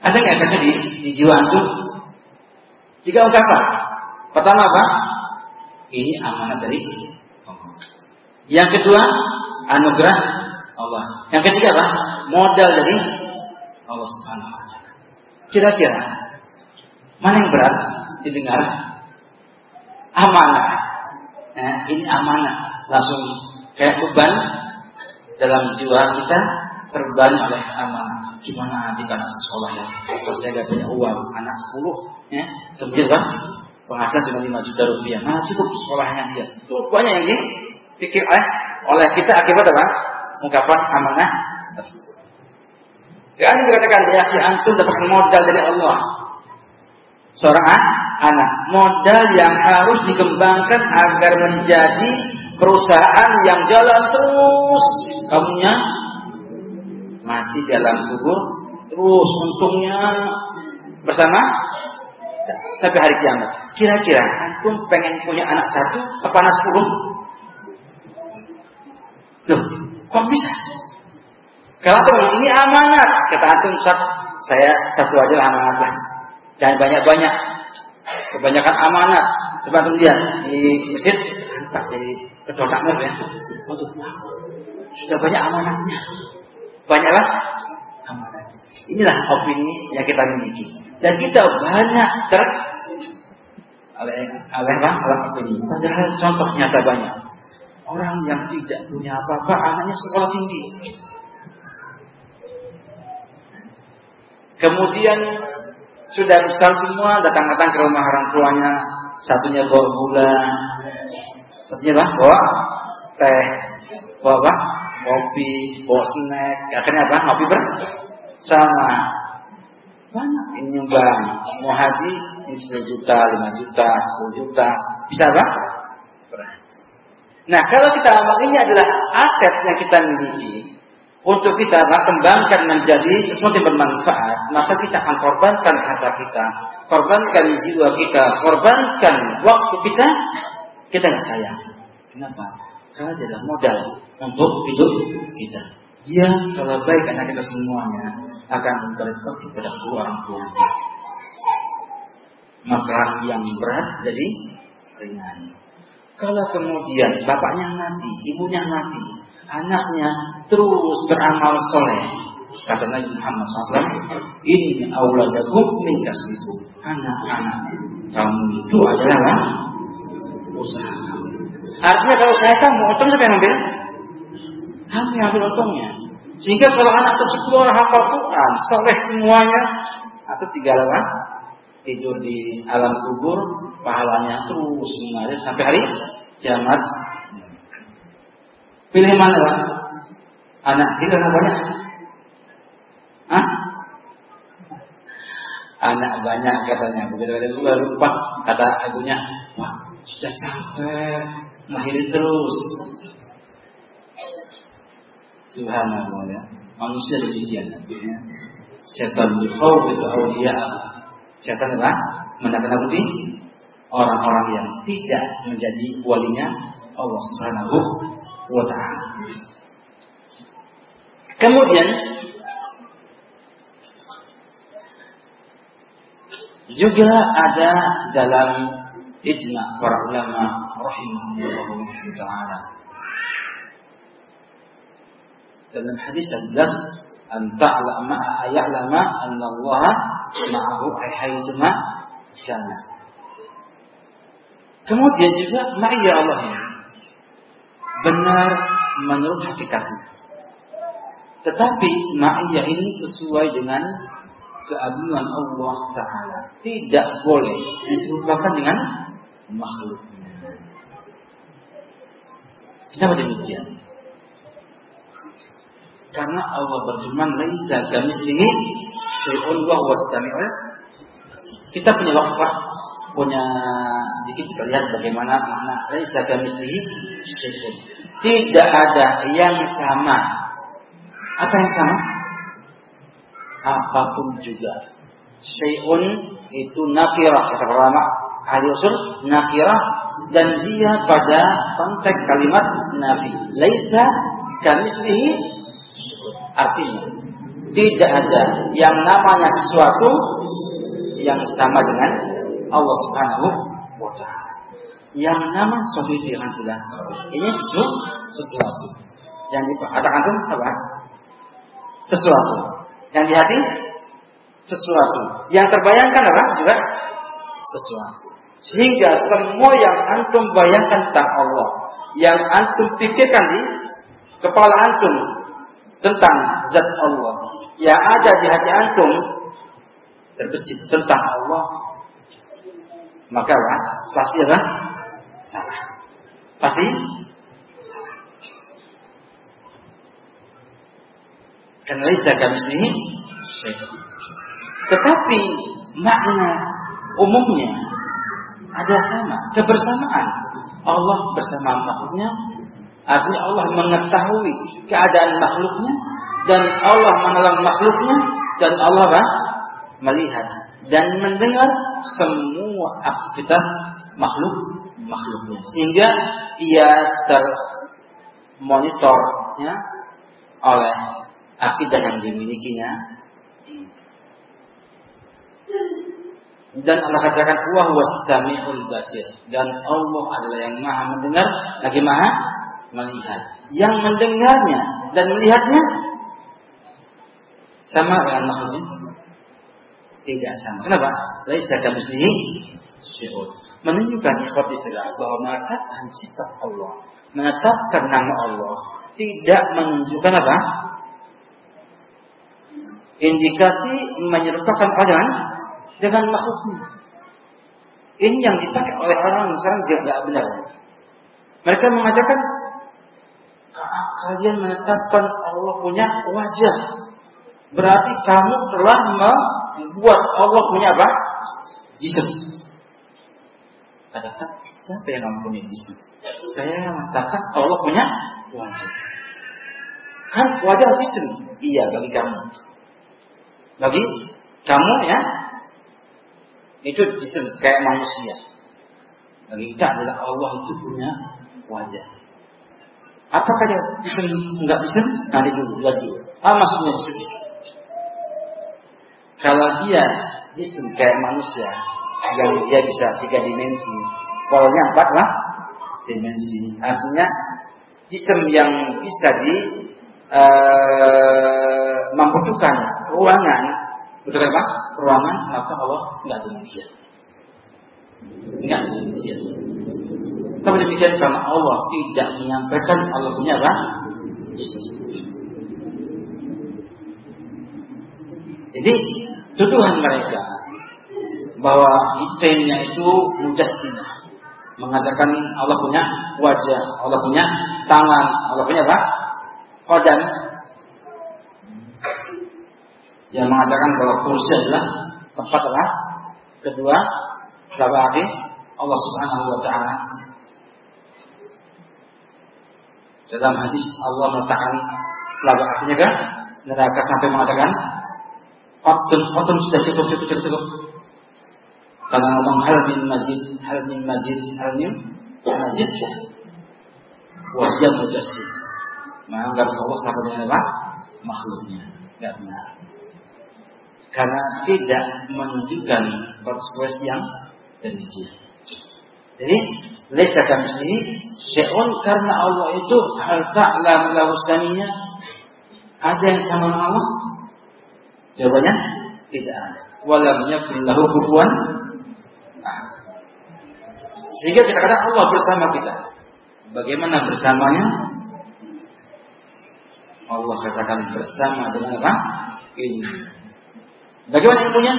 Ada nggak efeknya di, di jiwa antum? Tiga ungkapan. Pertama apa? Ini amanat dari Allah. Yang kedua, anugerah Allah. Yang ketiga apa? Modal dari Allah Subhanahu wa taala. Kira-kira mana yang berat didengar? Amanah. Nah, ini amanah. Langsung kayak beban dalam jiwa kita terbebani oleh amanah. Gimana nanti anak sekolah ya? Kalau saya gak punya uang, anak sepuluh, ya, kemudian kan penghasilan cuma lima juta rupiah, mana cukup sekolahnya dia? Itu banyak yang dipikir oleh oleh kita akibat apa? Ungkapan amanah ini dikatakan ya, ya antum dapat modal dari Allah. Seorang anak, modal yang harus dikembangkan agar menjadi perusahaan yang jalan terus. Kamunya mati dalam kubur terus untungnya bersama sampai hari kiamat. Kira-kira antum pengen punya anak satu apa anak sepuluh? Loh, kok bisa? Kalau antum ini amanat, kata antum saya satu aja lah amanat lah. Jangan banyak-banyak. Kebanyakan amanat. Coba lihat di masjid, tak jadi ketua ya. Sudah banyak amanatnya. Banyaklah amanat. Inilah opini yang kita miliki. Dan kita banyak ter oleh? Oleh opini. Padahal contoh nyata banyak. Orang yang tidak punya apa-apa, anaknya sekolah tinggi. Kemudian sudah besar semua datang-datang ke rumah orang tuanya. Satunya bawa gula, satunya apa? Bawa teh, bawa apa? Kopi, bawa snack. Akhirnya apa? Ngopi bersama. Banyak nyumbang. Mau haji, ini 10 juta, 5 juta, 10 juta. Bisa apa? Nah, kalau kita ini adalah aset yang kita miliki, untuk kita kembangkan menjadi sesuatu yang bermanfaat, maka kita akan korbankan harta kita, korbankan jiwa kita, korbankan waktu kita, kita nggak sayang. Kenapa? Karena dia adalah modal untuk hidup kita. Dia kalau baik anak kita semuanya akan berbakti kepada orang tua. Maka yang berat jadi ringan. Kalau kemudian bapaknya mati, ibunya mati, anaknya terus beramal soleh. Kata Nabi Muhammad SAW, ini auladakum min kasbikum. Anak-anak kamu itu adalah usaha kamu. Artinya kalau saya kamu, untung siapa yang ambil? Kamu yang ambil untungnya. Sehingga kalau anak tersebut orang hafal Quran, soleh semuanya, atau tiga lewat tidur di alam kubur, pahalanya terus mengalir sampai hari kiamat Pilih mana lah? Anak kecil anak banyak? Hah? Anak banyak katanya. Begitu ada juga lupa kata ibunya, wah sudah capek, lahirin terus. Subhanallah ya. Manusia demikian. Setan berkhawf itu awliya. Setan apa? Menakut-nakuti orang-orang yang tidak menjadi walinya Allah Subhanahu wa taala. Kemudian juga ada dalam ijma para ulama rahimahullah taala. Dalam hadis jelas an ta'lama ay'lama anna Allah ma'ahu haitsuma kana kemudian juga ma'iyya Allah benar menurut hakikatnya tetapi ma'iyah ini sesuai dengan keagungan Allah Ta'ala. Tidak boleh diserupakan dengan makhluknya. Kenapa demikian? Karena Allah berfirman, "Laisa kamitslihi syai'un wa Kita punya wakfah, punya sedikit kita lihat bagaimana makna laisa kamitslihi syai'un. Tidak ada yang sama. Apa yang sama? apa pun juga. Syai'un itu nakirah kata ulama ahli usul nakirah dan dia pada konteks kalimat nafi. Laisa kamitslihi artinya tidak ada yang namanya sesuatu yang sama dengan Allah Subhanahu wa taala. Yang nama itu yang bilang ini sesuatu, sesuatu. Yang dikatakan itu apa? Sesuatu. Yang di hati sesuatu. Yang terbayangkan apa? Juga sesuatu. Sehingga semua yang antum bayangkan tentang Allah, yang antum pikirkan di kepala antum tentang zat Allah, yang ada di hati antum terbesit tentang Allah, maka pasti apa? Salah. Pasti Karena laisa kamislihi Tetapi makna umumnya ada sama, kebersamaan. Allah bersama makhluknya, artinya Allah mengetahui keadaan makhluknya dan Allah menolong makhluknya dan Allah apa? melihat dan mendengar semua aktivitas makhluk makhluknya sehingga ia termonitornya oleh akidah yang dimilikinya. Dan Allah katakan wah wasamiul basir dan Allah adalah yang maha mendengar lagi maha melihat. Yang mendengarnya dan melihatnya sama dengan makhluknya? Tidak sama. Kenapa? Laisa kamitslihi syai'un. Menunjukkan ikhwati bahwa mengatakan sifat Allah, menetapkan nama Allah tidak menunjukkan apa? indikasi menyerupakan Allah dengan makhluknya. Ini yang dipakai oleh orang misalnya dia tidak benar. Mereka mengatakan kalian menetapkan Allah punya wajah. Berarti kamu telah membuat Allah punya apa? Jisim. Katakan, siapa yang mempunyai jisim? Saya mengatakan Allah punya wajah. Kan wajah jisim. Iya bagi kamu bagi kamu ya itu disebut kayak manusia. Bagi kita adalah Allah itu punya wajah. Apakah dia bisa enggak bisa? Nanti dulu, lihat dulu. Apa maksudnya disebut? Kalau dia disebut kayak manusia, yang dia bisa tiga dimensi, polanya empat lah dimensi. Artinya sistem yang bisa di uh, membutuhkan ruangan, betul apa? Ruangan, maka Allah nggak demikian. Nggak demikian. Tapi demikian karena Allah tidak menyampaikan Allah punya apa? Jadi tuduhan mereka bahwa itemnya itu mujassimah mengatakan Allah punya wajah, Allah punya tangan, Allah punya apa? Kodam yang mengatakan bahwa kursi adalah tempat apa? Kedua, berarti Allah Subhanahu wa taala. Dalam hadis Allah mengatakan akhirnya kan neraka sampai mengatakan Otun, otun sudah cukup, cukup, cukup, cukup. Kalau ngomong hal min mazid, hal min mazid, hal min mazid, wajah mujassim. Menganggap Allah sama dengan apa? Makhluknya. Tidak benar. Karena tidak menunjukkan konsekuensi yang demikian. Jadi, Lesa kami sendiri, syai'un karena Allah itu hal ta'lam lahu Ada yang sama Allah? Jawabannya, tidak ada. Walam yakun lahu kufuwan Sehingga kita kata Allah bersama kita. Bagaimana bersamanya? Allah katakan bersama dengan apa? Ini. Bagaimana ilmunya?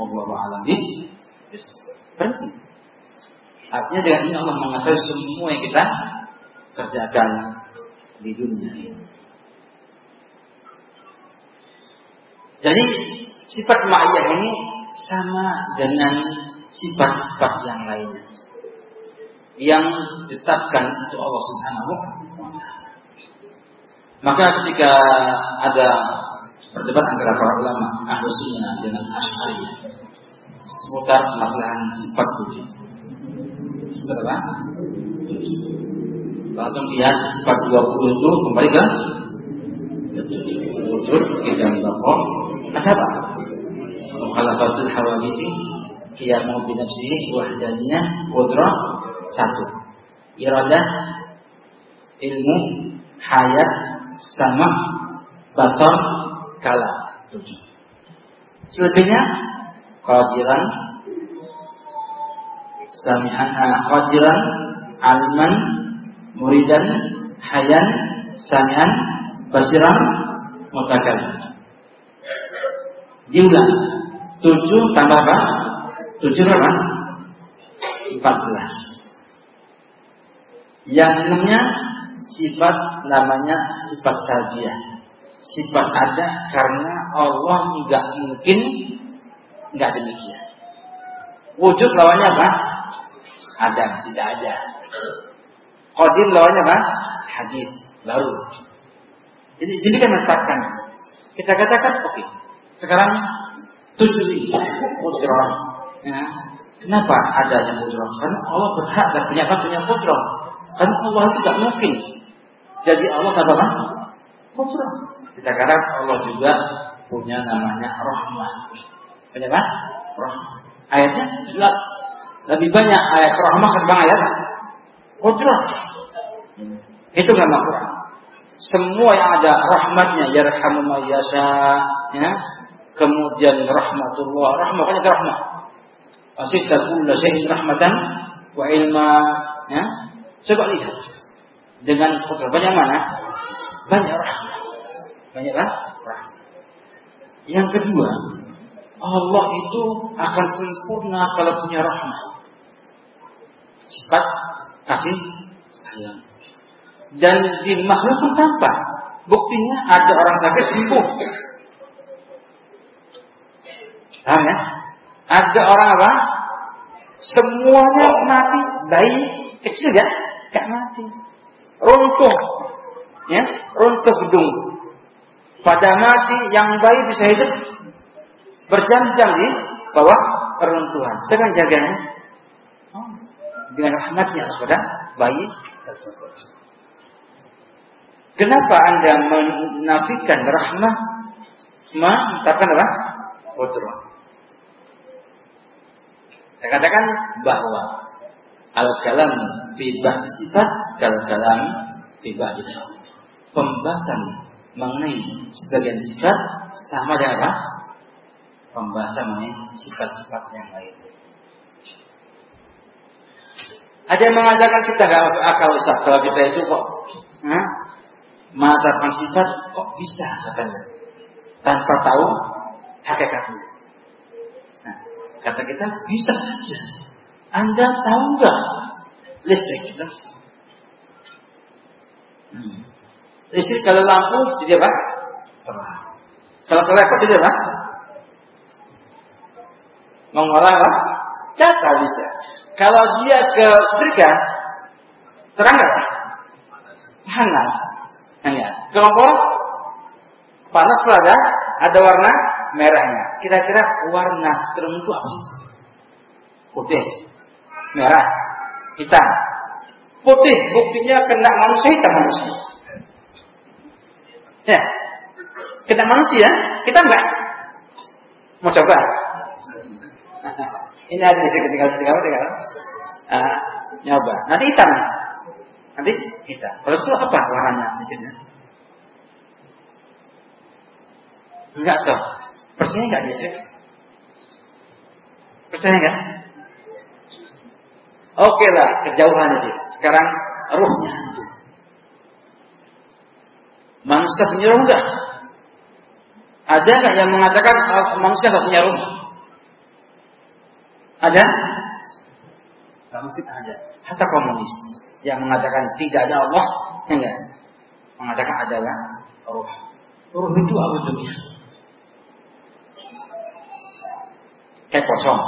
Allah alam Berhenti. Artinya dengan ini Allah mengetahui semua yang kita kerjakan di dunia ini. Jadi sifat ma'iyah ini sama dengan sifat-sifat yang lainnya yang ditetapkan untuk Allah Subhanahu Maka ketika ada perdebatan antara para ulama ahlu sunnah dengan asyari seputar masalah sifat puji. Seperti apa? Kalau lihat sifat 20 itu kembali ke wujud bapak apa? Mukhalafatul hawadisi qiyamu bi nafsihi wahdaniyah qudrah satu. Iradah ilmu hayat sama basar kala tujuh. Selebihnya qadiran sami'an qadiran aliman muridan hayan sami'an basiran mutakalim. Diulang. Tujuh tambah apa? Tujuh berapa? Empat belas. Yang enamnya sifat namanya sifat saja. Sifat ada karena Allah nggak mungkin nggak demikian. Wujud lawannya apa? Ada, tidak ada. Qadim lawannya apa? Hadis, baru. Jadi jadi kan menetapkan. Kita katakan oke. Okay. Sekarang tujuh ini mujrah. Ya. Kenapa adanya mujrah? Karena Allah berhak dan punya apa? Punya mujrah. Kan Allah itu tidak mungkin. Jadi Allah tak apa? Kufur. Kita katakan Allah juga punya namanya rahmat. Punya apa? Rahmat. Ayatnya jelas. Lebih banyak ayat rahmat ketimbang ayat kudrat. Itu nama Quran. Semua yang ada rahmatnya, yarhamu mayyasha, ya. Kemudian rahmatullah, rahmat banyak rahmat. Asifta kulla rahmatan wa ilma, ya. Coba lihat. Dengan banyak mana? Banyak rahmat. Banyak rahmat. Yang kedua, Allah itu akan sempurna kalau punya rahmat. Sifat kasih sayang. Dan di makhluk pun. Buktinya ada orang sakit sembuh. Paham ya? Ada orang apa? Semuanya mati, bayi kecil ya? gak mati. Runtuh. Ya, runtuh gedung. Pada mati yang bayi bisa hidup berjam-jam di bawah peruntuhan. Kan jaganya oh, dengan rahmatnya kepada bayi tersebut. Kenapa Anda menafikan rahmat? Menetapkan apa? Qudrah. Saya katakan bahwa Al-kalam fi sifat kal-kalam fi Pembahasan mengenai sebagian sifat sama dengan apa? Pembahasan mengenai sifat-sifat yang lain. Ada yang mengatakan kita nggak masuk akal Ustaz kalau kita itu kok mengatakan sifat kok bisa katanya tanpa tahu hakikatnya. Nah, kata kita bisa saja. Anda tahu nggak listrik? Hmm. Listrik kalau lampu jadi apa? Terang. Kalau telepon jadi apa? Mengolah apa? Data bisa. Kalau dia ke setrika, terang nggak? Panas. Hanya. Kalau panas ada ada warna merahnya. Kira-kira warna strum itu apa sih? Putih, merah, hitam. Putih buktinya kena manusia hitam manusia. Ya, kena manusia kita enggak. Mau coba? Ini ada di tinggal tinggal tinggal. Uh, nyoba. Nanti hitam. Nanti hitam. Kalau itu apa warnanya di sini? Enggak tahu. Percaya enggak dia? Percaya enggak? Oke lah, kejauhan aja. Sekarang ruhnya Manusia punya ruh enggak? Ada enggak yang mengatakan oh, manusia enggak punya ruh? Ada? Tak mungkin ada. Hatta komunis yang mengatakan tidak ada Allah, enggak. Mengatakan adalah ruh. Ruh itu apa dunia? Kayak kosong.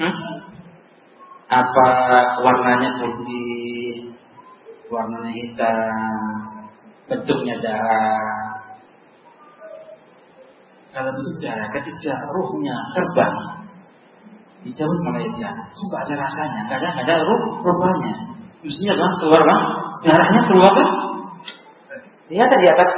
Hmm? Apa warnanya putih, warnanya hitam, bentuknya darah. Kalau bentuk darah, ketika ruhnya terbang, dijauh malaikat, itu ada rasanya, kadang ada ruh rupanya. Mestinya kan keluar bang, darahnya keluar kan? Lihat di atas.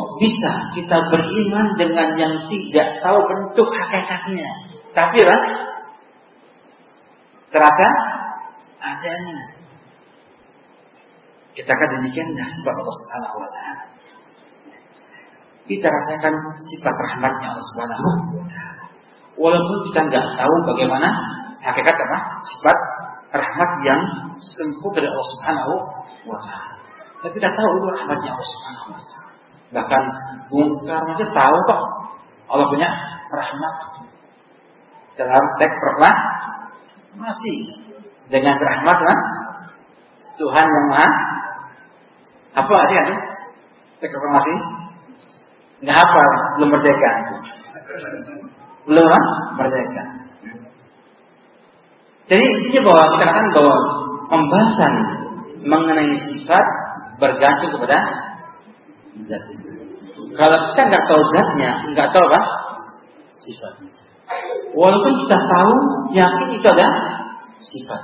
Kok bisa kita beriman dengan yang tidak tahu bentuk hakikatnya? Tapi kan terasa adanya. Kita akan demikianlah sebab Allah Subhanahu wa taala. Kita rasakan sifat rahmatnya Allah Subhanahu wa taala. Walaupun kita nggak tahu bagaimana hakikat apa sifat rahmat yang sempurna dari Allah Subhanahu wa taala. Tapi kita tahu itu rahmatnya Allah Subhanahu wa taala. Bahkan Bung Karno aja tahu kok Allah punya rahmat dalam teks masih dengan rahmat lah Tuhan yang maha apa sih kan? Teks proklamasi? Nggak apa, belum merdeka. Belum ah? merdeka. Jadi intinya bahwa kita katakan bahwa pembahasan mengenai sifat bergantung kepada zat. Kalau kita nggak tahu zatnya, nggak tahu apa sifat. Walaupun kita tahu, yakin itu ada sifat.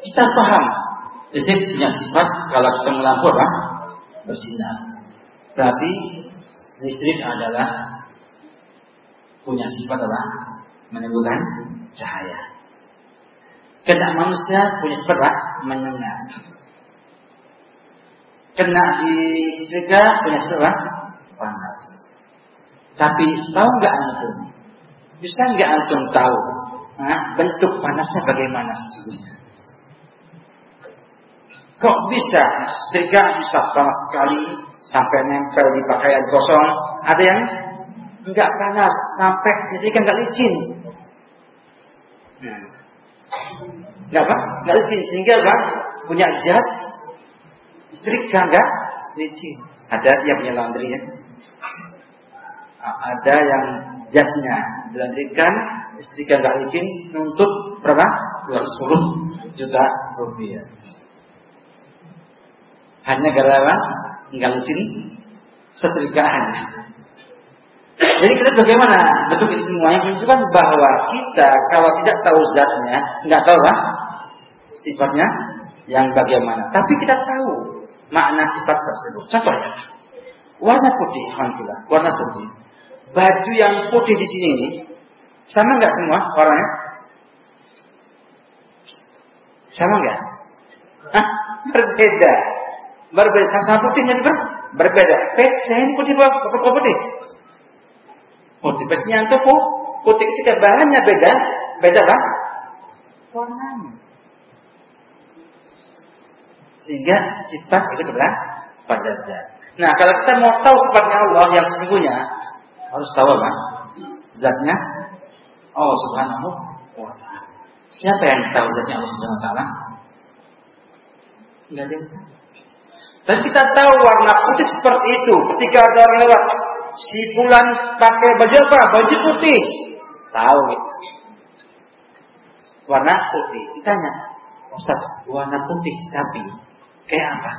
Kita paham listrik punya sifat kalau kita melampu apa? Bersinar. Berarti listrik adalah punya sifat apa? Menimbulkan cahaya. Kena manusia punya sifat apa? Menyengat. Kena di listrika punya apa? Panas. Tapi tahu nggak antum? Bisa nggak antum tahu nah, bentuk panasnya bagaimana? Kok bisa setrika bisa panas sekali sampai nempel di pakaian kosong? Ada yang enggak panas sampai jadi kan enggak licin. Enggak apa? Enggak licin sehingga apa? Punya jas setrika enggak licin. Ada yang punya laundry ya. Ada yang jasnya dilandrikan, setrika enggak licin nuntut berapa? 210 juta rupiah. Hanya gara apa? Enggak licin setrikaan. Jadi kita bagaimana bentuk ini semuanya menunjukkan bahwa kita kalau tidak tahu zatnya, nggak tahu apa sifatnya yang bagaimana. Tapi kita tahu makna sifat tersebut. Contohnya, warna putih, Alhamdulillah, warna putih. Baju yang putih di sini ini sama nggak semua warnanya? Sama nggak? Hah? Berbeda. Berbeda. Sama putihnya ber berbeda. Pesnya ini putih apa putih? Putih. Pesnya itu putih ketika bahannya beda. Beda kan? Warnanya. Sehingga sifat itu adalah pada zat. Nah, kalau kita mau tahu sifatnya Allah yang sesungguhnya, harus tahu apa? Zatnya Allah Subhanahu wa taala. Siapa yang tahu zatnya Allah Subhanahu wa taala? Enggak ada dan kita tahu warna putih seperti itu. Ketika ada orang lewat, si bulan pakai baju apa? Baju putih. Tahu gitu. Warna putih. Ditanya, Ustaz, warna putih sapi kayak apa?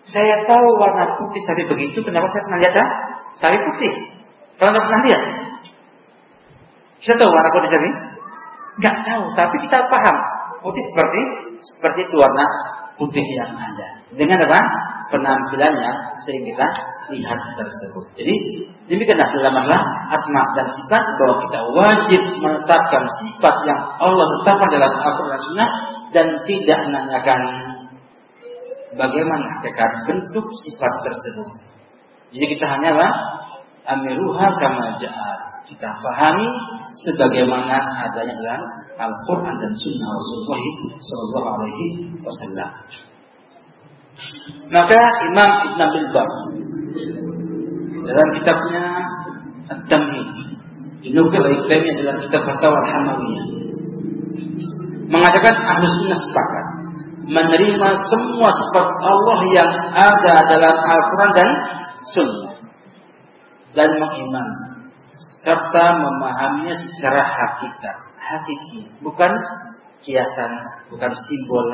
Saya tahu warna putih sapi begitu, kenapa saya pernah lihat sapi putih? Kalau nggak pernah lihat, bisa tahu warna putih sapi? Nggak tahu, tapi kita paham putih seperti seperti itu warna putih yang ada. Dengan apa? Penampilannya sehingga kita lihat tersebut. Jadi demikianlah dalam masalah asma dan sifat bahwa kita wajib menetapkan sifat yang Allah tetapkan dalam Al-Quran Sunnah dan tidak menanyakan bagaimana hakikat bentuk sifat tersebut. Jadi kita hanya apa? Amiruha kama. Kita fahami sebagaimana adanya dalam Al-Quran dan Sunnah Rasulullah Sallallahu Alaihi Wasallam. Maka Imam Ibn Abil Bar dalam kitabnya At-Tamhid oleh Taimiyah dalam kitab Fatwa Al-Hamawiyah mengatakan ahlu sunnah sepakat menerima semua sifat Allah yang ada dalam Al-Quran dan Sunnah dan mengiman serta memahaminya secara hakikat hakiki. Bukan kiasan bukan simbol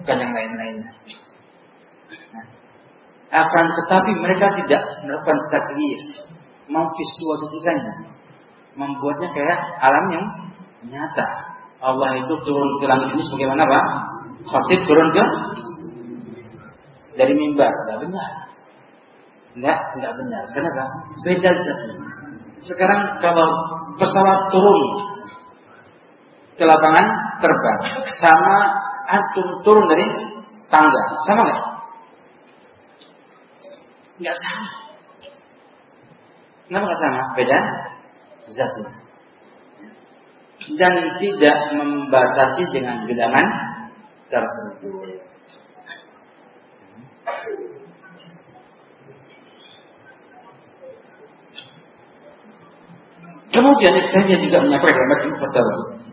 bukan yang lain-lain. Akan tetapi mereka tidak melakukan takyif memvisualisasikannya membuatnya kayak alam yang nyata. Allah itu turun ke langit ini sebagaimana Pak khatib turun ke dari mimbar. Tidak benar. Tidak tidak benar. Kenapa? Beda jatuh sekarang kalau pesawat turun ke lapangan terbang. Sama antum turun dari tangga. Sama nggak? Nggak sama. Kenapa nggak sama? Beda? Zatnya dan tidak membatasi dengan bilangan tertentu. Kemudian Ibnu juga menyampaikan dalam fatwa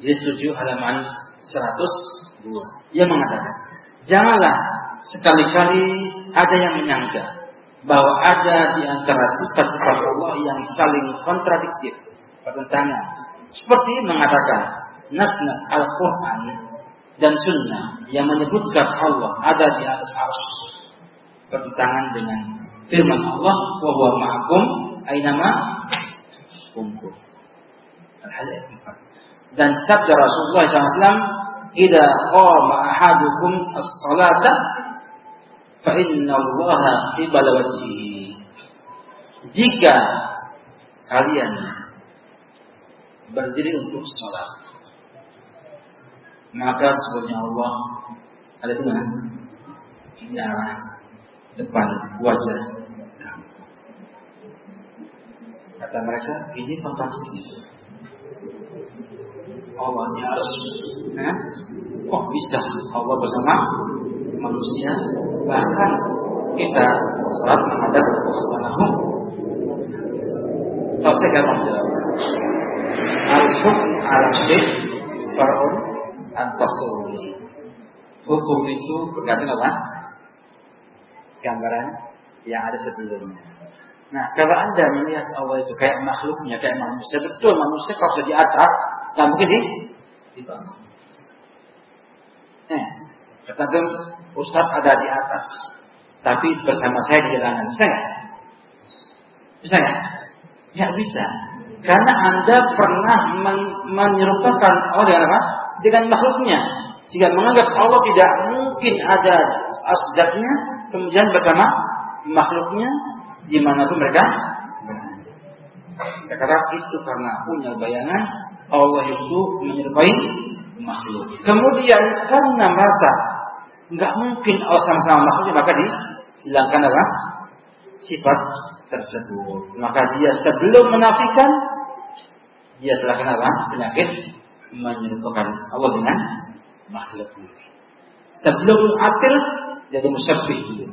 jilid 7 halaman 102. Ia mengatakan, janganlah sekali-kali ada yang menyangka bahwa ada di antara sifat-sifat Allah yang saling kontradiktif, pertentangan. Seperti mengatakan nas-nas Al-Quran dan Sunnah yang menyebutkan Allah ada di atas arus bertentangan dengan firman Allah bahwa ma'akum ainama kumkum. Al-Hadid dan sabda Rasulullah SAW, "Idza qama ahadukum as-salata fa inna Allah qibala wajhihi." Jika kalian berdiri untuk sholat, maka sebenarnya Allah ada di mana? Di arah depan wajah Kata mereka, ini kontradiktif. Allah di atas. Eh? Kok bisa Allah bersama manusia? Bahkan kita sholat menghadap Subhanahu Selesaikan menjawab. Al-hukm al-syekh far'un. Hukum itu berkaitan apa? Gambaran yang ada sebelumnya. Nah, kalau anda melihat Allah itu kayak makhluknya, kayak manusia, betul manusia kalau di atas, nggak mungkin di di bawah. Nah, tergantung Ustaz ada di atas, tapi bersama saya di jalanan, bisa nggak? Bisa nggak? Nggak bisa, karena anda pernah men menyerupakan Allah dengan apa? Dengan makhluknya, sehingga menganggap Allah tidak mungkin ada asdatnya, kemudian bersama makhluknya di mana pun mereka Kata itu karena punya bayangan Allah itu menyerupai makhluk. Kemudian karena merasa nggak mungkin Allah sama-sama makhluk maka dihilangkan apa? Sifat tersebut. Maka dia sebelum menafikan dia telah kenapa? Penyakit menyerupakan Allah dengan makhluk. Sebelum atil jadi musyabbih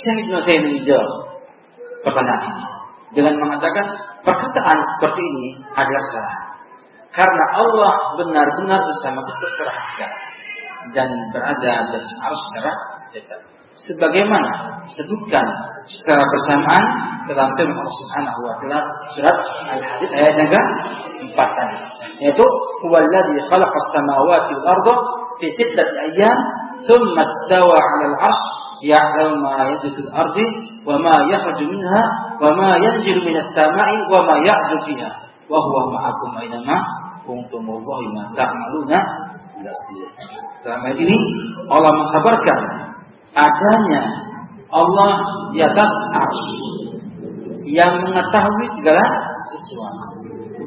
Syekh Ibn saya menjawab pertanyaan. Ini dengan mengatakan perkataan seperti ini adalah salah. Karena Allah benar-benar bersama hakikat dan berada di atas secara sebagaimana disebutkan secara bersamaan dalam firman Allah Subhanahu wa taala surat Al-Hadid ayat yang ke-4 tadi. Yaitu huwallazi khalaqas samawati wal arda 'arsy ma yakhruju minha wa ma yanzilu minas sama'i wa ma ya'ruju fiha. Wa huwa ma'akum aina ma kuntum wallahi ma ta'maluna. Dalam ayat ini Allah mengkabarkan adanya Allah di atas ars yang mengetahui segala sesuatu.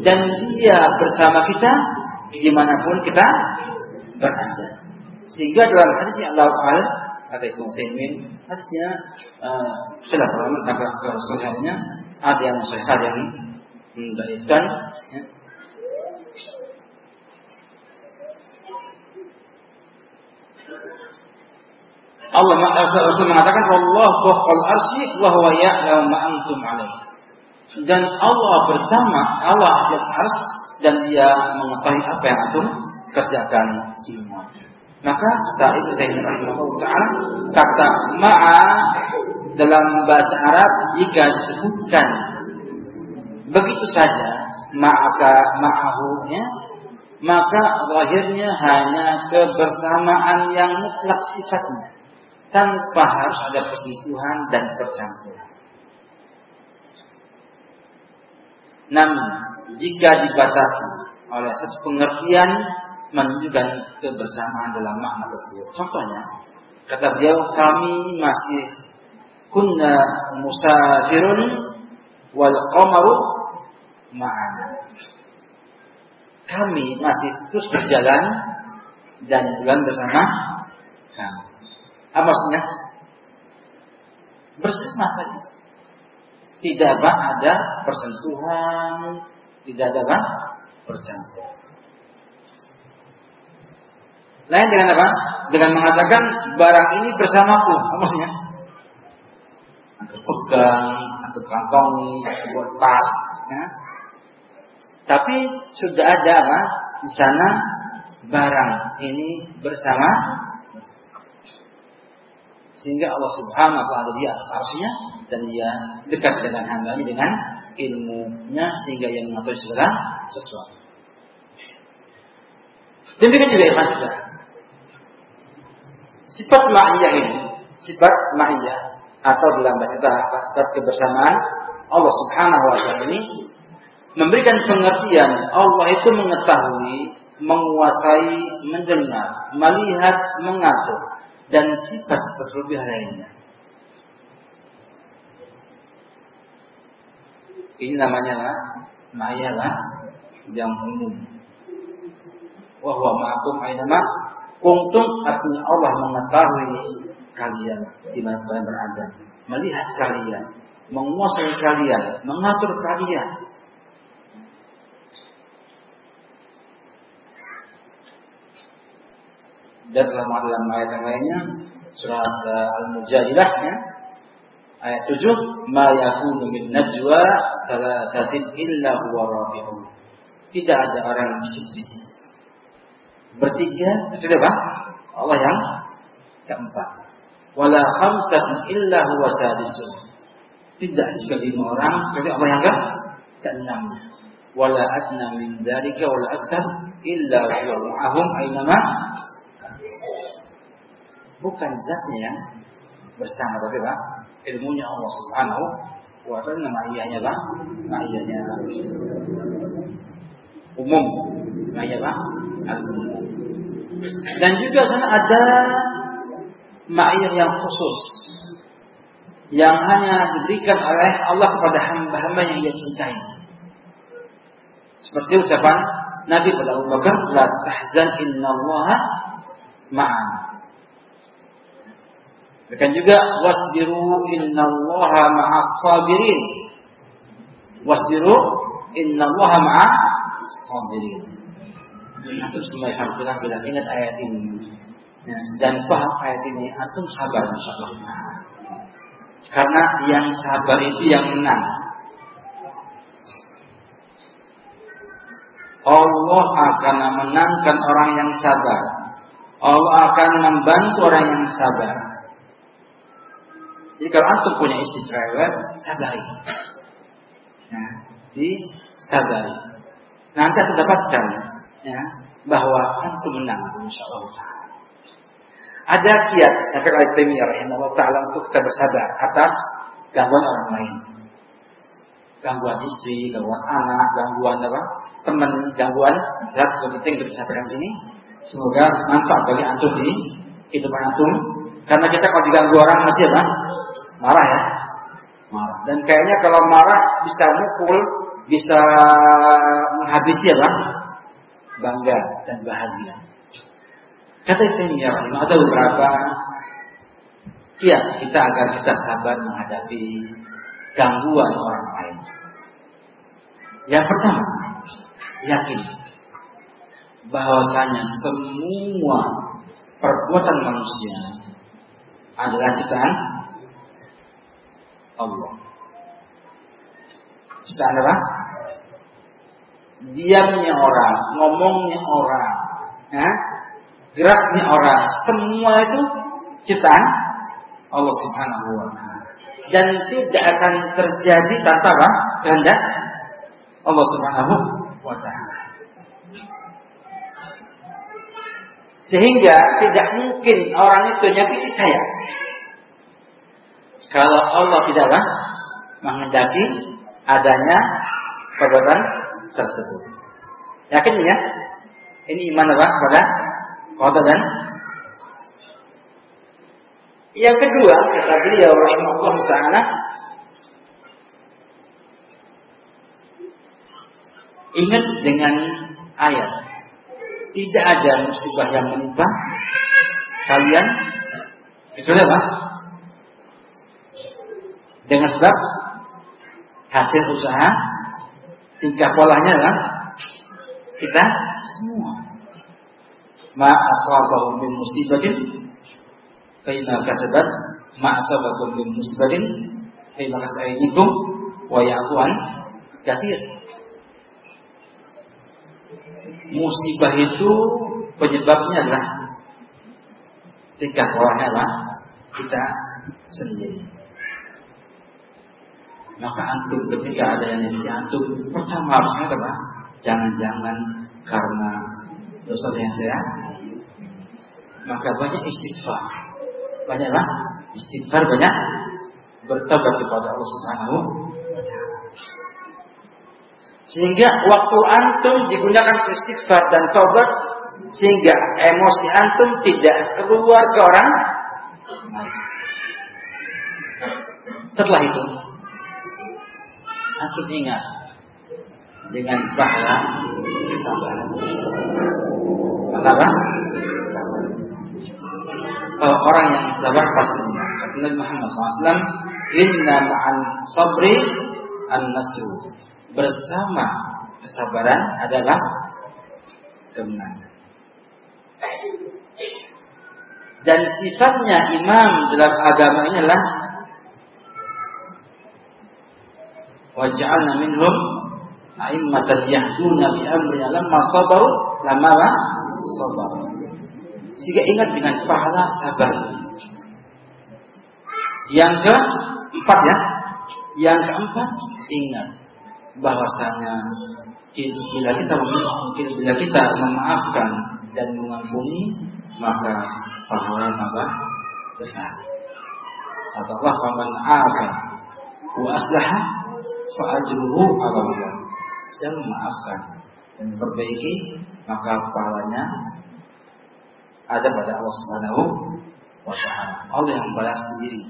Dan dia bersama kita di mana pun kita berada sehingga dalam hadis yang Al ada Ibnu Saimin hadisnya uh, sudah pernah mengatakan kesulitannya ada yang sahih ada yang mendaifkan ya. Allah Rasul mengatakan Allah fawqal arsy wa huwa ya'lamu ma antum alaihi. Dan Allah bersama Allah di atas ars dan dia mengetahui apa yang antum kerjakan semua. Maka kata Ibnu Taimiyah taala kata ma'a dalam bahasa Arab jika disebutkan begitu saja ma'aka ma'ahu ya maka lahirnya hanya kebersamaan yang mutlak sifatnya tanpa harus ada perselingkuhan dan percampuran. Namun, jika dibatasi oleh satu pengertian menunjukkan kebersamaan dalam makna tersebut. Contohnya, kata beliau, kami masih kunna musafirun wal qamaru ma'ana. Kami masih terus berjalan dan bulan bersama kami. Apa maksudnya? Bersama saja. Tidak ada persentuhan, tidak ada percampuran. Lain dengan apa? Dengan mengatakan barang ini bersamaku. Apa maksudnya? Atau pegang, atau kantongi, atau buat tas. Ya. Tapi sudah ada apa? Di sana barang ini bersama sehingga Allah Subhanahu wa taala dia arsy dan dia dekat dengan hambanya dengan ilmunya sehingga yang mengetahui segala sesuatu. Demikian juga iman kita. Sifat ma'iyah ini, sifat ma'iyah atau dalam bahasa bahasa sifat kebersamaan Allah Subhanahu wa taala ini memberikan pengertian Allah itu mengetahui, menguasai, mendengar, melihat, mengatur dan sifat-sifat lebih lainnya. Ini namanya lah, maya lah yang umum. Wahwa ma'akum aynama kuntum artinya Allah mengetahui kalian di mana kalian berada, melihat kalian, menguasai kalian, mengatur kalian. dan dalam dalam ayat yang lainnya surat Al-Mujadilah ya. Ayat 7 ma yakunu min najwa thalathatin illa huwa rabi'un. Tidak ada orang bisik-bisik bertiga sudah apa Allah yang keempat. Wala khamsatin illa huwa sadisun. Tidak juga lima orang kecuali Allah yang ke keenam. Wala adna min dzalika wala aktsar illa huwa ma'ahum ainama bukan zatnya yang bersama tapi Pak ilmunya Allah Subhanahu wa taala Pak nama iyanya umum. Nama iyanya Pak al umum dan juga sana ada ma'iyah yang khusus yang hanya diberikan oleh Allah kepada hamba-hamba yang ia cintai. Seperti ucapan Nabi pada Abu Bakar, "La tahzan innallaha ma'ana." Demikian juga wasbiru innallaha ma'as sabirin. Wasbiru innallaha ma'as sabirin. Antum semua alhamdulillah bila ingat ayat ini dan paham ayat ini, antum sabar insyaallah. Karena yang sabar itu yang menang. Allah akan memenangkan orang yang sabar. Allah akan membantu orang yang sabar Jadi kalau antum punya istri cerewet, sabari. Nah, disabari. Nanti akan dapatkan ya, bahwa antum menang insya Allah Ada kiat sampai oleh Taimiyah rahimahullah taala untuk kita bersabar atas gangguan orang lain. Gangguan istri, gangguan anak, gangguan apa? Teman, gangguan. Sangat penting untuk disampaikan sini. Semoga manfaat bagi antum di kehidupan antum. Karena kita kalau diganggu orang masih apa? Marah ya. Marah. Dan kayaknya kalau marah bisa mukul, bisa menghabisi apa? Bangga dan bahagia. Kata ya, ada beberapa kiat kita agar kita sabar menghadapi gangguan orang lain. Yang pertama, yakin bahwasanya semua perbuatan manusia adalah ciptaan Allah. Ciptaan apa? Diamnya orang, ngomongnya orang, ya? geraknya orang, semua itu ciptaan Allah Subhanahu wa taala. Dan tidak akan terjadi tanpa apa? Kehendak Allah Subhanahu wa taala. Sehingga tidak mungkin orang itu nyakiti saya. Kalau Allah tidaklah menghendaki adanya perbuatan tersebut. Yakin ya? Ini iman apa? Pada kota dan yang kedua kata beliau rahimahullah taala ingat dengan ayat tidak ada musibah yang menimpa kalian kecuali apa? Dengan sebab hasil usaha tingkah polanya adalah kita? Semua. Ma asabahu min musibatin. Fa inna kasabat. Ma asabakum min musibatin. Fa inna kasabat wa ya'fu an katsir musibah itu penyebabnya adalah tingkah orangnya lah. Kita sendiri. Maka antum ketika ada yang di antum pertama harusnya apa? Jangan-jangan karena dosa yang saya maka banyak istighfar. Banyak lah istighfar banyak bertobat kepada Allah Subhanahu. Sehingga waktu antum digunakan istighfar dan tobat sehingga emosi antum tidak keluar ke orang Setelah itu antum ingat dengan pahala kesabaran. Pahala Kalau orang yang sabar pasti kata Nabi Muhammad SAW, Inna ma'an sabri an-nasru bersama kesabaran adalah kemenangan. Dan sifatnya imam dalam agama ini adalah waj'alna minhum a'immatan yahduna bi amrina lamma sabaru lamma sabaru. Sehingga ingat dengan pahala sabar. Yang keempat ya, yang keempat ingat bahwasanya bila kita bila kita memaafkan dan mengampuni maka pahala tambah besar. Kata Allah, "Faman afa wa aslaha fa ajruhu 'ala Allah." Yang memaafkan dan memperbaiki maka pahalanya ada pada Allah Subhanahu wa taala. Allah yang membalas sendiri.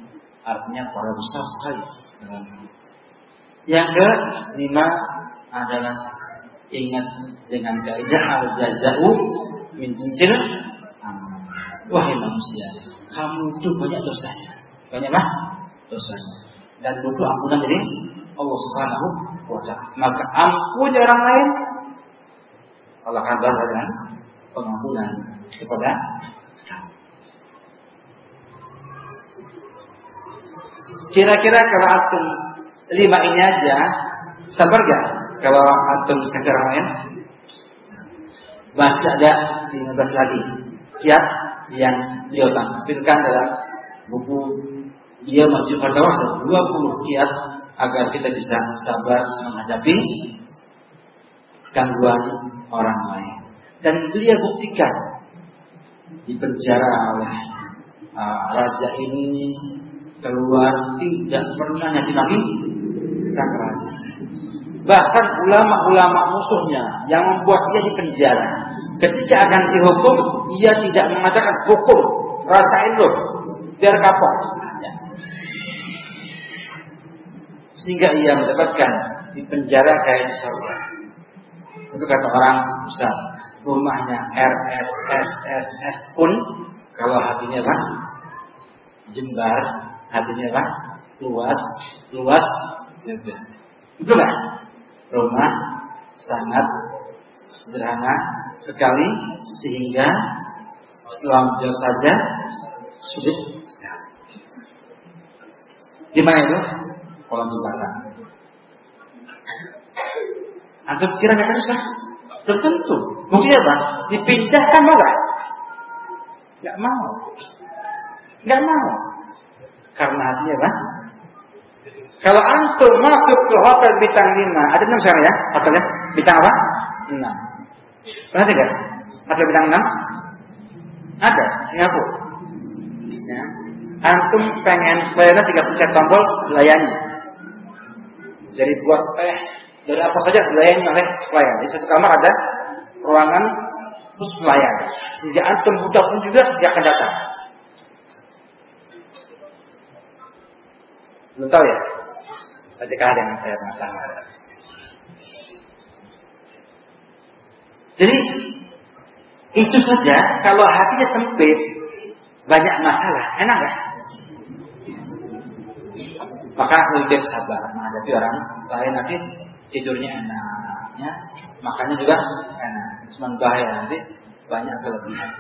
Artinya para besar sekali dengan yang kelima adalah ingat dengan kaidah al jazau min jinsil Wahai manusia, kamu itu banyak dosanya. Banyak apa? Dosanya. Dan butuh ampunan dari Allah Subhanahu wa taala. Maka ampuni orang lain Allah akan balas dengan pengampunan kepada. Kira-kira kalau antum lima ini aja sabar gak kalau antum sekarang lain masih ada 15 lagi kiat yang beliau tampilkan dalam buku dia masih pada waktu 20 kiat agar kita bisa sabar menghadapi gangguan orang lain. Dan beliau buktikan di penjara oleh uh, raja ini keluar tidak pernah ngasih lagi sang raja. Bahkan ulama-ulama musuhnya yang membuat dia di penjara, ketika akan dihukum, dia tidak mengatakan hukum, rasain lo, biar kapok. Sehingga ia mendapatkan di penjara di surga. Itu kata orang besar. Rumahnya RSSSS pun kalau hatinya apa? Jembar, hatinya apa? Luas, luas juga. Itulah rumah sangat sederhana sekali sehingga selanjutnya saja sulit Di mana itu? Kolom jembatan. Antum kira nggak bisa? Belum tentu. Apa? Dipindahkan mau nggak? Nggak mau. Nggak mau. Karena apa? Kalau antum masuk ke hotel bintang 5, ada enam sekarang ya hotelnya? Bintang apa? 6. Pernah tidak? Hotel bintang 6? Ada, Singapura. Ya. Antum pengen pelayanan tiga pencet tombol layani. Jadi buat teh dari apa saja dilayani oleh pelayan. Di satu kamar ada ruangan khusus pelayan. Jika antum budak pun juga dia akan datang. Belum tahu ya? Tadi kalah dengan saya tengah Jadi itu saja kalau hatinya sempit banyak masalah, enak nggak? Maka lebih sabar menghadapi orang lain nanti tidurnya enak, ya. Makannya juga enak. Cuma bahaya nanti banyak kelebihan.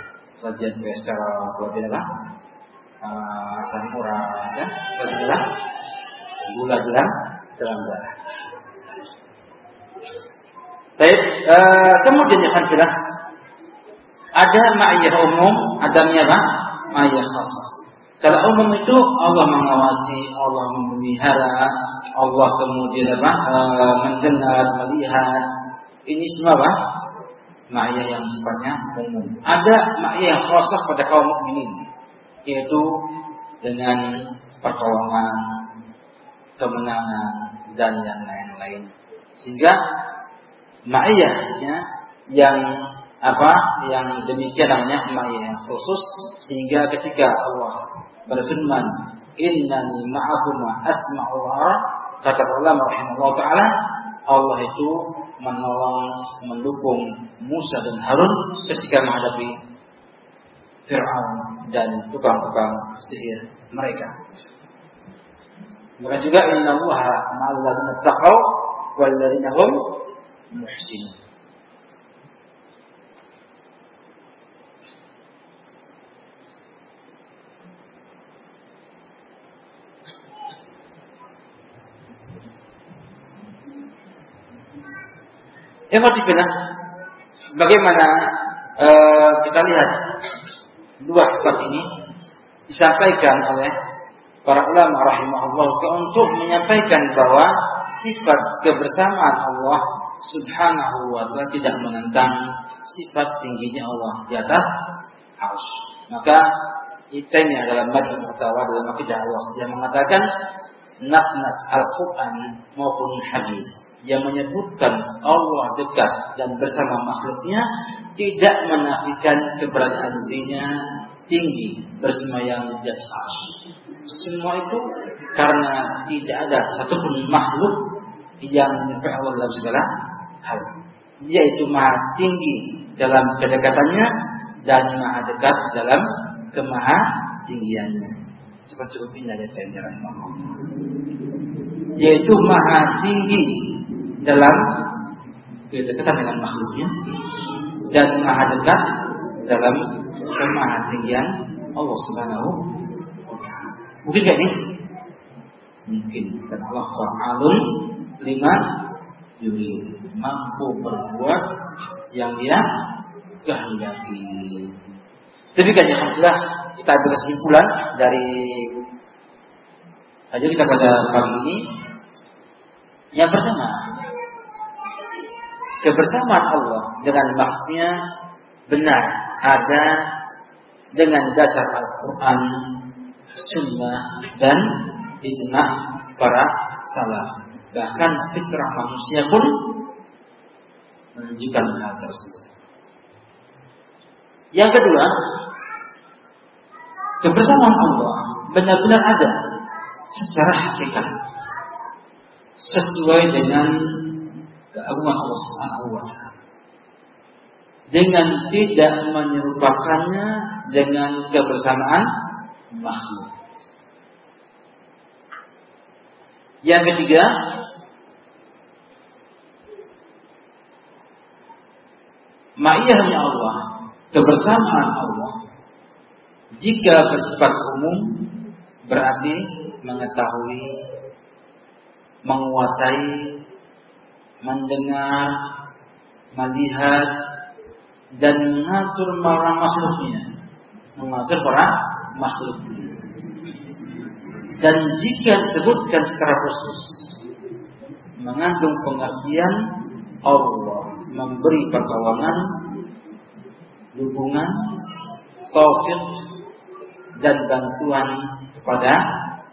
Kelebihan kolesterol, kelebihan apa? Asam urat, ya. Kelebihan gula dalam dalam darah. Baik, uh, kemudian ya kan ada ma'iyah umum, ada? Ma'iyah khas. Kalau umum itu Allah mengawasi, Allah memelihara, Allah kemudian apa? Uh, mendengar, melihat. Ini semua apa? Ma'iyah yang sifatnya umum. Ada ma'iyah khas pada kaum mukminin, yaitu dengan pertolongan, kemenangan dan yang lain-lain. Sehingga ma'iyah ya, yang apa yang demikian namanya ma'iyah khusus sehingga ketika Allah berfirman innani ma'akum asma'u wa kata Allah rahimahullah taala Allah itu menolong mendukung Musa dan Harun ketika menghadapi Fir'aun dan tukang-tukang sihir mereka. Maka juga inna Allah ladzina taqaw wal ladzina hum muhsinun. Ikhwatifillah, bagaimana uh, kita lihat dua sifat ini disampaikan oleh para ulama rahimahullah untuk menyampaikan bahwa sifat kebersamaan Allah Subhanahu wa taala tidak menentang sifat tingginya Allah di atas arus. Maka ini adalah madhab utawa dalam akidah Allah yang mengatakan nas-nas Al-Quran maupun hadis yang menyebutkan Allah dekat dan bersama makhluknya tidak menafikan keberadaan dirinya tinggi bersemayam di atas semua itu karena tidak ada satupun makhluk yang menyerupai Allah dalam segala hal. Dia itu maha tinggi dalam kedekatannya dan maha dekat dalam kemaha tinggiannya. Cukup indah ya Yaitu maha tinggi dalam kedekatan dengan makhluknya dan maha dekat dalam kemaha tinggian Allah Subhanahu Mungkin gak nih? Mungkin. Dan Allah fa'alun lima yuri. Mampu berbuat yang dia kehendaki. Demikian ya Alhamdulillah kita ambil dari Jadi kita pada pagi ini yang pertama kebersamaan Allah dengan makhluknya benar ada dengan dasar Al-Quran, Sunnah dan ijma para salaf. Bahkan fitrah manusia pun menunjukkan hal tersebut. Yang kedua, kebersamaan Allah benar-benar ada secara hakikat sesuai dengan keagungan Allah Subhanahu wa taala. Dengan tidak menyerupakannya dengan kebersamaan makhluk. Yang ketiga, ma'iyahnya Allah, kebersamaan Allah jika bersifat umum berarti mengetahui, menguasai, mendengar, melihat, dan mengatur para makhluknya. Mengatur para makhluknya. Dan jika disebutkan secara khusus, mengandung pengertian Allah memberi pertolongan, dukungan, taufik, dan bantuan kepada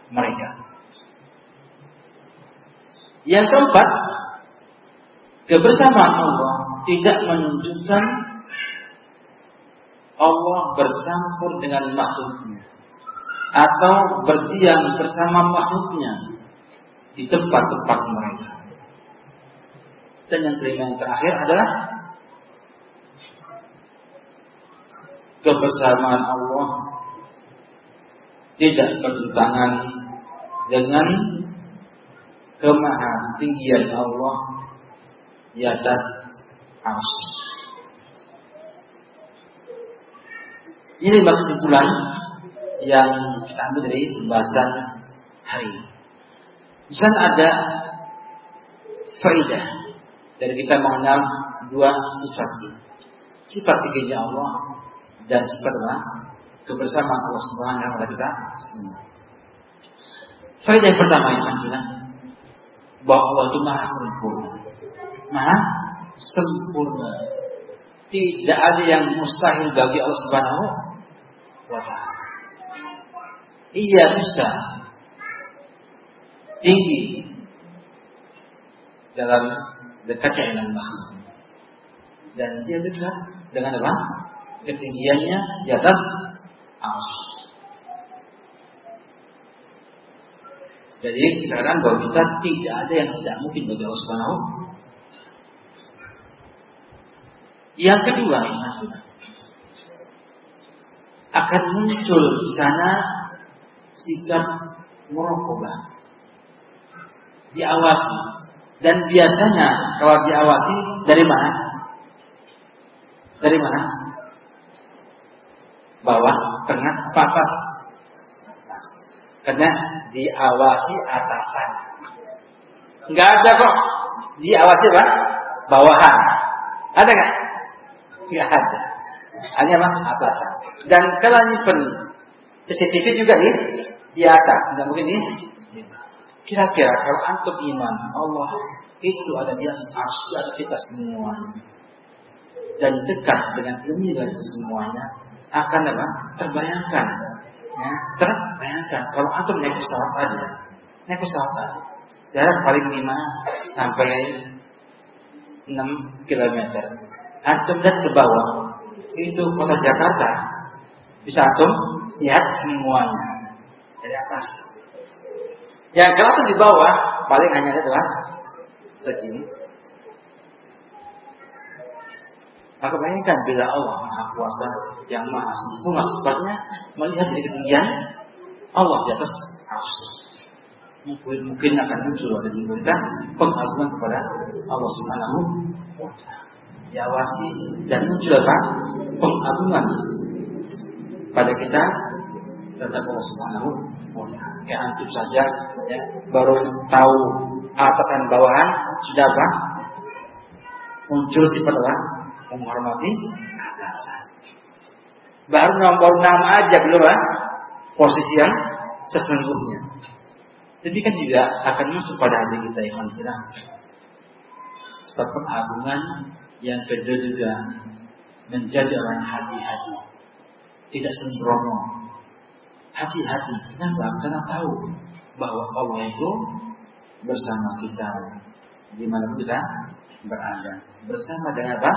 mereka. Yang keempat, kebersamaan Allah tidak menunjukkan Allah bercampur dengan makhluknya atau berdiam bersama makhluknya di tempat-tempat mereka. Dan yang kelima yang terakhir adalah kebersamaan Allah tidak bertentangan dengan kemaha tinggian Allah di atas ars. Ini kesimpulan yang kita ambil dari pembahasan hari ini. Di sana ada faidah dari kita mengenal dua sifat ini. Sifat tiganya Allah dan sifat apa? Kebersamaan Allah Subhanahu wa taala kita semua. Faidah yang pertama yang bilang bahwa Allah itu maha sempurna. Maha sempurna. Tidak ada yang mustahil bagi Allah Subhanahu wa taala. Ia bisa tinggi dalam dekatnya dengan makhluk. Dan dia dekat dengan apa? Ketinggiannya di atas arus. Jadi kita katakan bahwa kita tidak ada yang tidak mungkin bagi Allah Subhanahu. Yang kedua, akan muncul di sana sikap murokobah. Diawasi. Dan biasanya kalau diawasi dari mana? Dari mana? Bawah, tengah, atas. Karena diawasi atasan. Enggak ada kok. Diawasi apa? Bawahan. Ada nggak? Enggak ada. Hanya apa? Atasan. Dan kalau ini pen CCTV juga nih di atas, tidak mungkin ini. Kira-kira kalau antum iman Allah itu ada di atas atas kita semua dan dekat dengan ilmu dari semuanya akan apa? Terbayangkan, ya, terbayangkan kalau antum naik pesawat aja, naik pesawat aja, jarak paling 5 sampai 6 km. Antum lihat ke bawah, itu kota Jakarta. Bisa antum lihat semuanya dari atas. Ya kalau di bawah paling hanya adalah segini. Maka bayangkan bila Allah Maha Kuasa yang Maha Sempurna sifatnya melihat dari ketinggian Allah di atas. Mungkin, mungkin akan muncul ada di kita kepada Allah Subhanahu wa. Diawasi dan muncul apa? Pengagungan pada kita terhadap Allah Subhanahu wa taala. Kayak antum saja ya, baru tahu atasan bawahan sudah apa? Muncul sifat apa? Menghormati atasan. Baru nomor nama aja belum ah? Posisi yang sesungguhnya. Demikian juga akan masuk pada hati kita yang kita. Sebab pengagungan yang kedua juga menjadi orang hati-hati. Tidak sembrono. Hati-hati. Kenapa? Karena tahu bahwa Allah itu bersama kita. Di mana kita berada. Bersama dengan apa?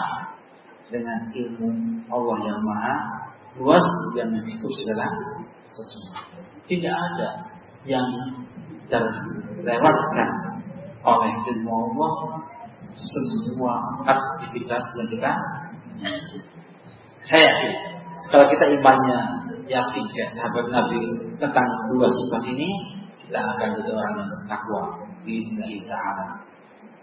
Dengan ilmu Allah yang maha luas yang mencukup segala sesuatu. Tidak ada yang terlewatkan oleh ilmu Allah semua aktivitas yang kita saya yakin kalau kita imannya yakin kayak sahabat Nabi tentang dua sifat ini kita akan jadi orang yang di sini taala.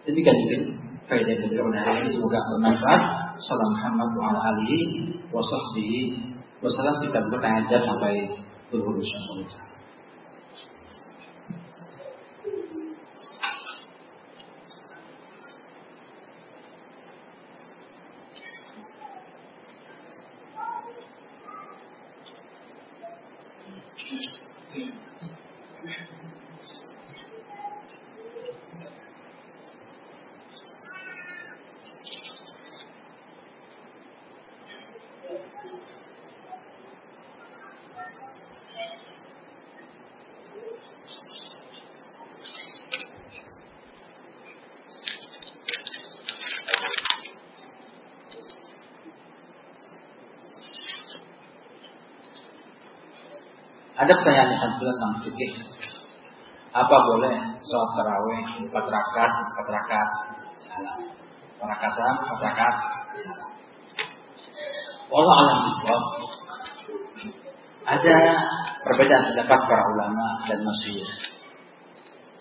Demikian mungkin faedah yang hari ini semoga bermanfaat. Salam Muhammad wa ala alihi wa sahbihi wasallam kita bertanya sampai turun insyaallah Ada pertanyaan yang tentang fikih. Apa boleh sholat tarawih empat rakaat, empat rakaat rakaat salam, alam bisawab. Ada perbedaan pendapat para ulama dan masyhur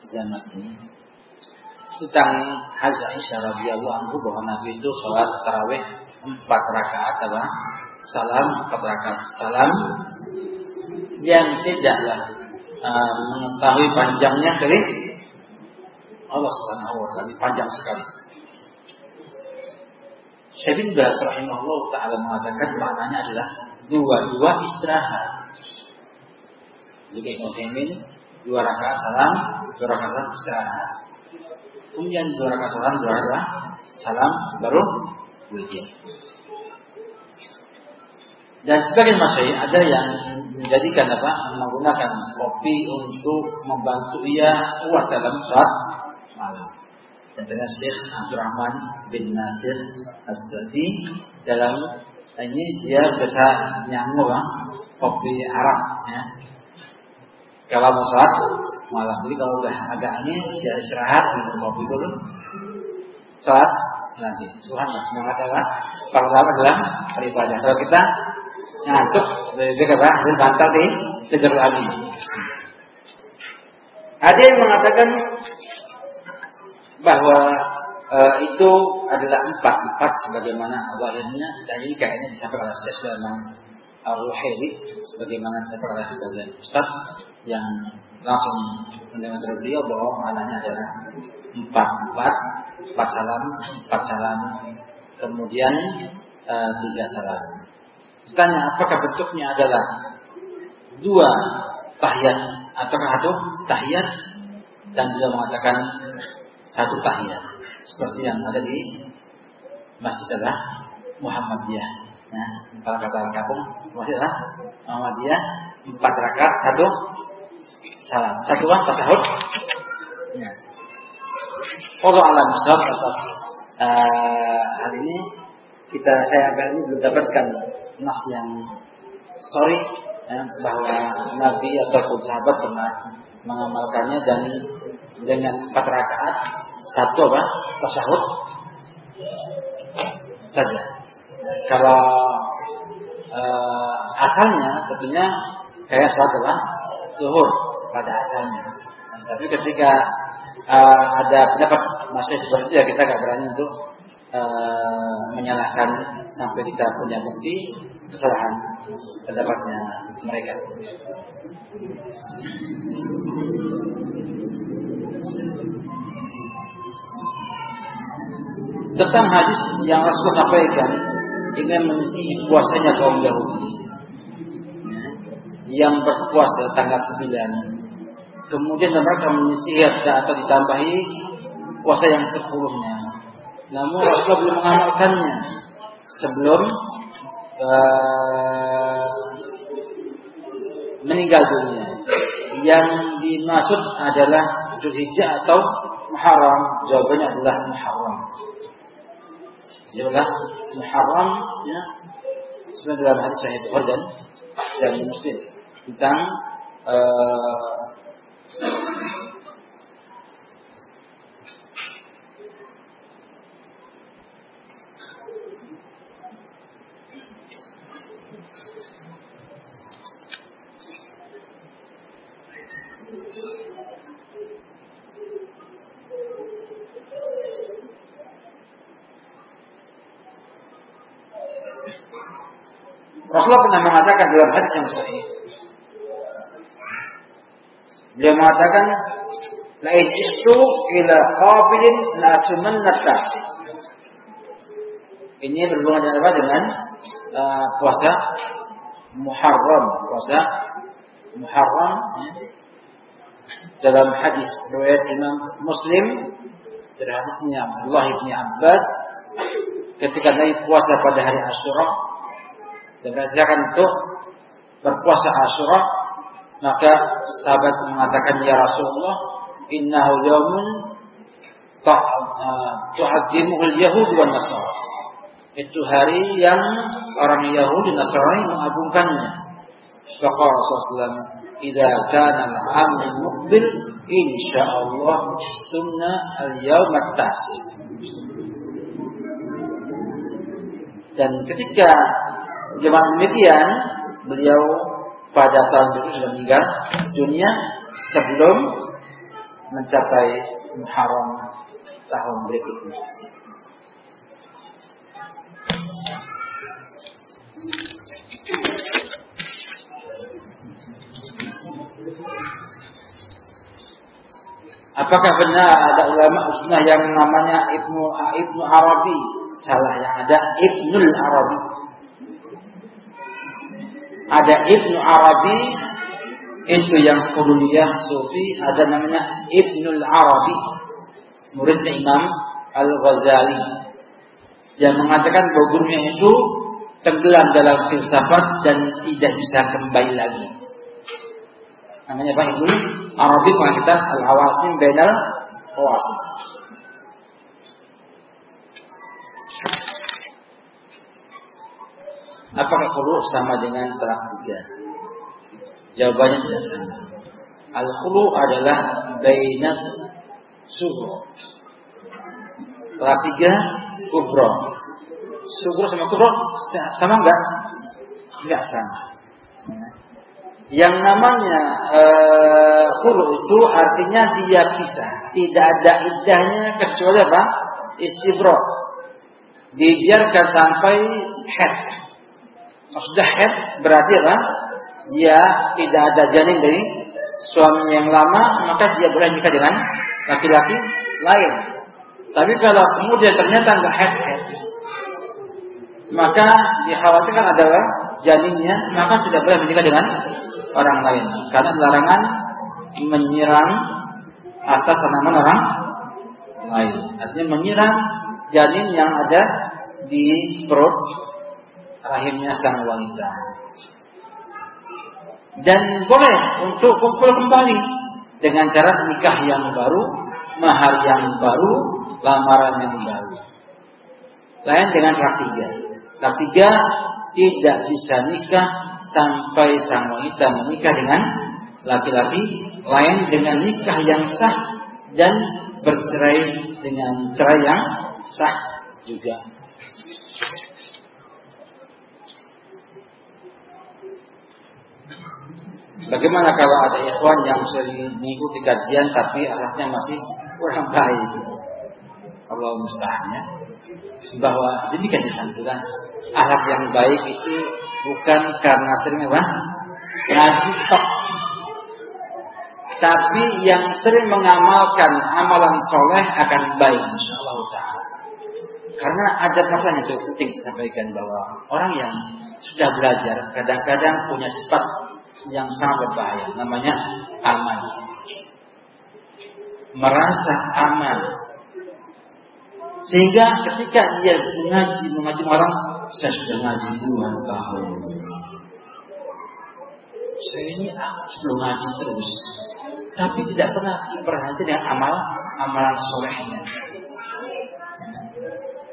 zaman ini tentang Hazrat Aisyah radhiyallahu anhu bahwa Nabi itu sholat tarawih empat rakaat apa? Salam empat rakaat salam yang tidaklah uh, mengetahui panjangnya dari Allah Subhanahu wa taala panjang sekali. Syekh bin Baz rahimahullah taala mengatakan maknanya adalah dua-dua istirahat. Jadi Ibnu dua rakaat salam, dua rakaat istirahat. Kemudian dua rakaat salam, dua rakaat salam baru witir. Dan sebagian masyarakat ada yang menjadikan apa? Menggunakan kopi untuk membantu ia kuat dalam sholat malam. Dan ternyata Syekh Abdurrahman bin Nasir Asrasi dalam ini dia bisa nyangu ya, kopi Arab ya. Kalau mau sholat malam, jadi kalau udah agak ini dia istirahat minum kopi dulu, sholat nanti. Subhanallah semangat apa? Kalau adalah beribadah. Kalau kita ngantuk lebih apa bantal di lagi ada yang mengatakan bahwa e, itu adalah empat empat sebagaimana awalnya ini kayaknya disampaikan oleh Syekh Sulaiman Al-Ruhaili sebagaimana disampaikan oleh sebagian Ustaz yang langsung mendengar dari beliau bahwa maknanya adalah empat empat empat salam empat salam kemudian e, tiga salam. Ditanya apakah bentuknya adalah dua tahiyat atau satu tahiyat? Dan dia mengatakan satu tahiyat seperti yang ada di Masjid adalah Muhammadiyah. Ya, kalau kata kampung Masjid adalah Muhammadiyah empat rakaat satu salam satu tasahud. Ya. Allah alam atas uh, hal ini kita saya ini belum dapatkan nas yang sorry ya, bahwa Nabi ataupun sahabat pernah mengamalkannya dan dengan empat rakaat satu apa tasyahud saja. Kalau uh, asalnya tentunya kayak sholat apa zuhur pada asalnya. Tapi ketika uh, ada pendapat masih seperti itu ya kita nggak berani untuk uh, menyalahkan sampai kita punya bukti kesalahan pendapatnya mereka. Tentang hadis yang Rasul sampaikan ingin mengisi puasanya kaum Yahudi yang berpuasa tanggal 9 kemudian mereka menyisir atau ditambahi puasa yang sepuluhnya. Namun Rasulullah belum mengamalkannya sebelum uh, meninggal dunia. Yang dimaksud adalah Dzulhijjah atau Muharram. Jawabannya adalah Muharram. Adalah Muharram ya. Sebenarnya dalam hadis Sahih Bukhari dan dan Muslim tentang uh, Rasulullah pernah mengatakan dalam hadis yang sahih. Beliau mengatakan, "Lain istu ila qabilin la sumanna Ini berhubungan dengan apa? Dengan uh, puasa Muharram, puasa Muharram ya. dalam hadis riwayat Imam Muslim dari hadisnya Abdullah bin Abbas ketika Nabi puasa pada hari Asyura dan berajakan untuk berpuasa Asyura maka sahabat mengatakan ya Rasulullah innahu yaumun uh, tu'azzimuhu al-yahud wan nasara. Itu hari yang orang Yahudi Nasrani mengagungkannya. Maka Rasulullah Idza kana al-'am muqbil insyaallah sunnah al-yaum at-tasi dan ketika zaman demikian beliau pada tahun itu sudah meninggal dunia sebelum mencapai Muharram tahun berikutnya. Apakah benar ada ulama sunnah yang namanya Ibnu Ibnu Arabi? Salah yang ada Ibnul Arabi ada Ibnu Arabi itu yang kuliah sufi ada namanya Ibnul Arabi murid Imam Al-Ghazali yang mengatakan bahwa itu tenggelam dalam filsafat dan tidak bisa kembali lagi. Namanya Pak Ibnu Arabi kita Al-Awasim Bainal Awasim. Apakah khulu sama dengan talak tiga? Jawabannya tidak sama. Al khulu adalah bainat suhu. Talak tiga kubro. Suhu sama kubro sama enggak? Enggak sama. Yang namanya uh, khulu itu artinya dia pisah, tidak ada idahnya kecuali apa? Istibro. Dibiarkan sampai head head berarti apa? Dia tidak ada janin dari suami yang lama, maka dia boleh nikah dengan laki-laki lain. Tapi kalau kemudian ternyata nggak head, maka dikhawatirkan adalah janinnya, maka tidak boleh menikah dengan orang lain. Karena larangan menyerang atas tanaman orang lain. Artinya menyerang janin yang ada di perut rahimnya sang wanita. Dan boleh untuk kumpul kembali dengan cara nikah yang baru, mahar yang baru, lamaran yang baru. Lain dengan rak tiga. Tidak bisa nikah sampai sang wanita menikah dengan laki-laki lain dengan nikah yang sah dan bercerai dengan cerai yang sah juga. Bagaimana kalau ada ikhwan yang sering mengikuti kajian tapi akhlaknya masih kurang baik? Allah mustahanya bahwa demikian disampaikan akhlak yang baik itu bukan karena sering apa? Ngaji tok. Tapi yang sering mengamalkan amalan soleh akan baik insyaallah taala. Karena ada masalah yang cukup penting disampaikan bahwa orang yang sudah belajar kadang-kadang punya sifat yang sangat berbahaya namanya aman merasa aman. Sehingga ketika dia mengaji, mengaji orang, saya sudah ngaji puluhan tahun. Saya ini aku sebelum ngaji terus. Tapi tidak pernah berhenti dengan amal amalan solehnya.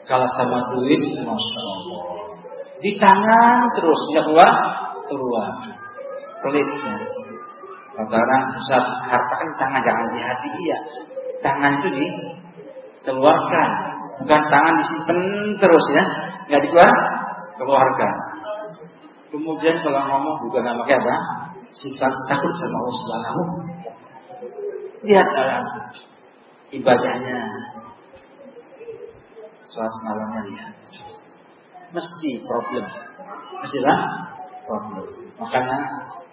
Kalau sama duit, masya Allah. Di tangan terus, tidak keluar, keluar. Kata orang, Ustaz, harta kan tangan, jangan di hati. Iya, tangan itu dikeluarkan. Bukan tangan disimpan terus ya. Nggak dikeluar, keluarkan. Kemudian kalau ngomong juga nggak pakai apa? Sifat takut sama Allah Subhanahu. Lihat dalam ibadahnya. Suatu malamnya lihat. Mesti problem. Mestilah problem. Makanya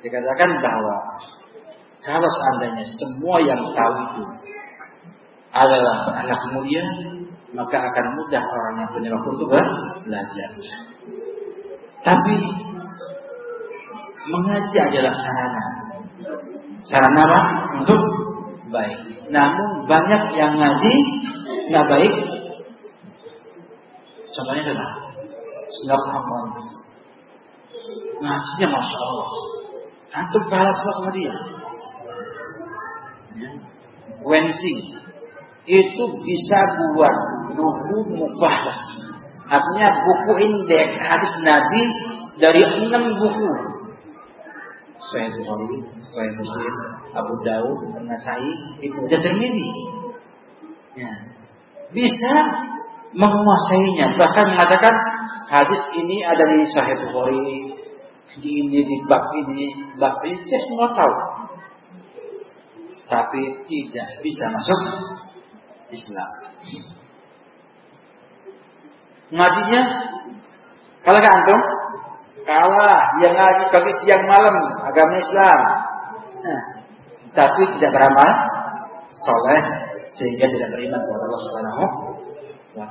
dikatakan bahwa kalau seandainya semua yang tahu itu adalah anak mulia, maka akan mudah orang yang punya waktu itu belajar. Tapi mengaji adalah sarana. Sarana apa? Untuk baik. Namun banyak yang ngaji nggak baik. Contohnya adalah Muhammad. Ngajinya Masya Allah. Antum kalah sama dia. Wensi itu bisa buat buku mufahlas. Artinya buku indeks hadis Nabi dari enam buku. Sahih Bukhari, Sahih Muslim, Abu Dawud, Nasai, Ibnu Tirmidzi. Ya. Bisa menguasainya, bahkan mengatakan hadis ini ada di Sahih Bukhari, di ini di bab ini, bab ini saya semua tahu. Tapi tidak bisa masuk Islam. Ngajinya kalau ke antum kalah yang ngaji pagi siang malam agama Islam. Nah, tapi tidak beramal soleh sehingga tidak beriman kepada Allah Subhanahu wa.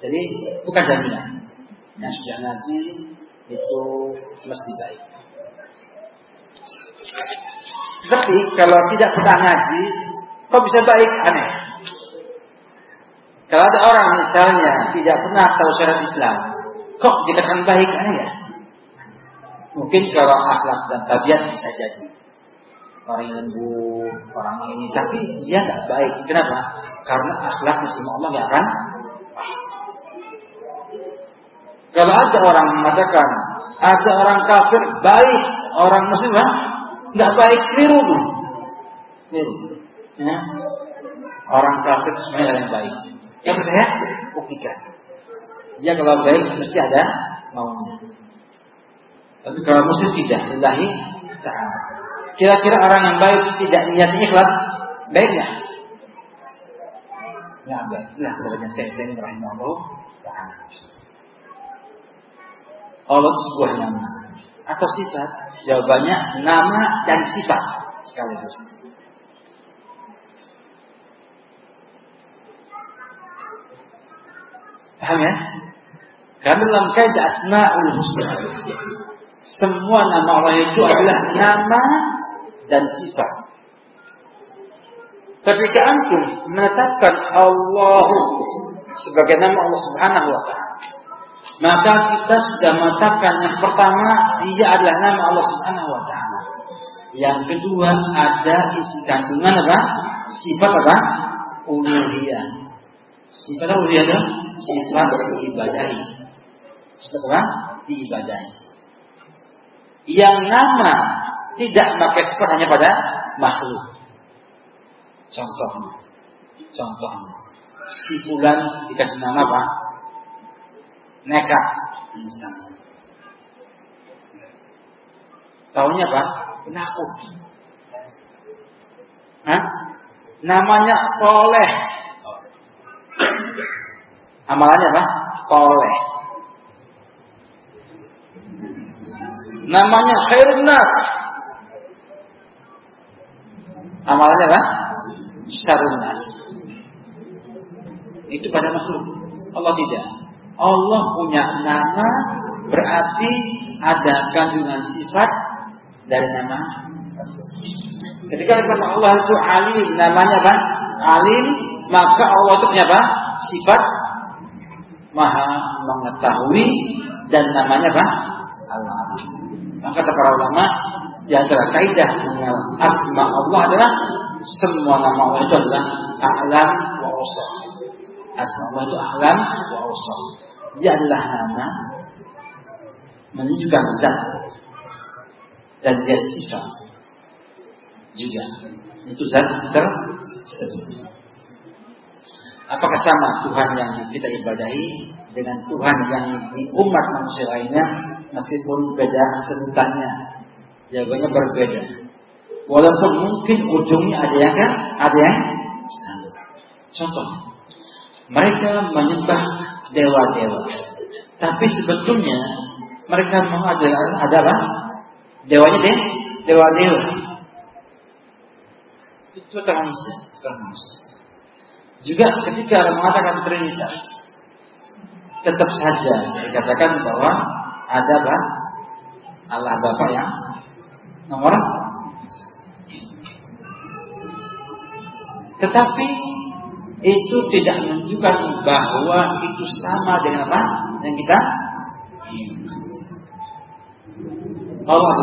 Jadi bukan jaminan. Yang sudah ngaji itu mesti baik. Tapi kalau tidak pernah ngaji, kok bisa baik? Aneh. Kalau ada orang misalnya tidak pernah tahu syariat Islam, kok dikatakan baik? Aneh ya? Mungkin kalau akhlak dan tabiat bisa jadi. Orang lembut, orang ini. Tapi dia nggak baik. Kenapa? Karena akhlaknya sama Allah nggak akan kalau ada orang mengatakan ada orang kafir baik, orang muslim nggak baik keliru. Ya. Orang kafir semuanya yang baik. Yang saya buktikan. Dia kalau baik mesti ada maunya. Tapi kalau muslim tidak, lillahi ta'ala. Kira-kira orang yang baik tidak niatnya ikhlas, baik nggak? Nggak baik. Nah, kepada Syaitan rahimahullah ta'ala. Allah sebuah nama atau sifat? Jawabannya nama dan sifat sekaligus. Paham ya? Karena dalam kaidah asmaul husna semua nama Allah itu adalah nama dan sifat. Ketika antum menetapkan Allah sebagai nama Allah Subhanahu wa taala, maka kita sudah mengatakan yang pertama dia adalah nama Allah Subhanahu wa taala. Yang kedua ada isi kandungan apa? Sifat apa? Uluhiyah. Sifat uluhiyah adalah sifat diibadahi. Sifat apa? Diibadahi. Yang nama tidak pakai sifat hanya pada makhluk. Contohnya, contohnya, si bulan dikasih nama apa? Nekat misalnya. Tahunya apa? Penakut. Hah? Namanya soleh. Amalannya apa? Soleh. Namanya khairun nas. Amalannya apa? Syarun nas. Itu pada makhluk. Allah tidak. Allah punya nama berarti ada kandungan sifat dari nama. Ketika firman Allah itu alim, namanya apa? Alim, maka Allah itu punya apa? Sifat maha mengetahui dan namanya apa? Al-Alim. Maka kata para ulama di antara kaidah mengenal asma Allah adalah semua nama Allah itu adalah a'lam wa usah. Asma Allah itu a'lam wa usah. Adalah nama menunjukkan zat dan dia sifat juga. Itu zat tersebut. Apakah sama Tuhan yang kita ibadahi dengan Tuhan yang di umat manusia lainnya meskipun beda sebutannya? Jawabannya berbeda. Walaupun mungkin ujungnya ada yang kan, ada yang Contoh, mereka menyembah dewa-dewa, tapi sebetulnya mereka mau ada ada apa? Dewanya deh, dewa-dewa. Itu manusia, manusia. Juga ketika mengatakan Trinitas, tetap saja dikatakan bahwa ada apa? Allah Bapa yang nomor tetapi itu tidak menunjukkan bahwa itu sama dengan apa? Yang kita? Allah.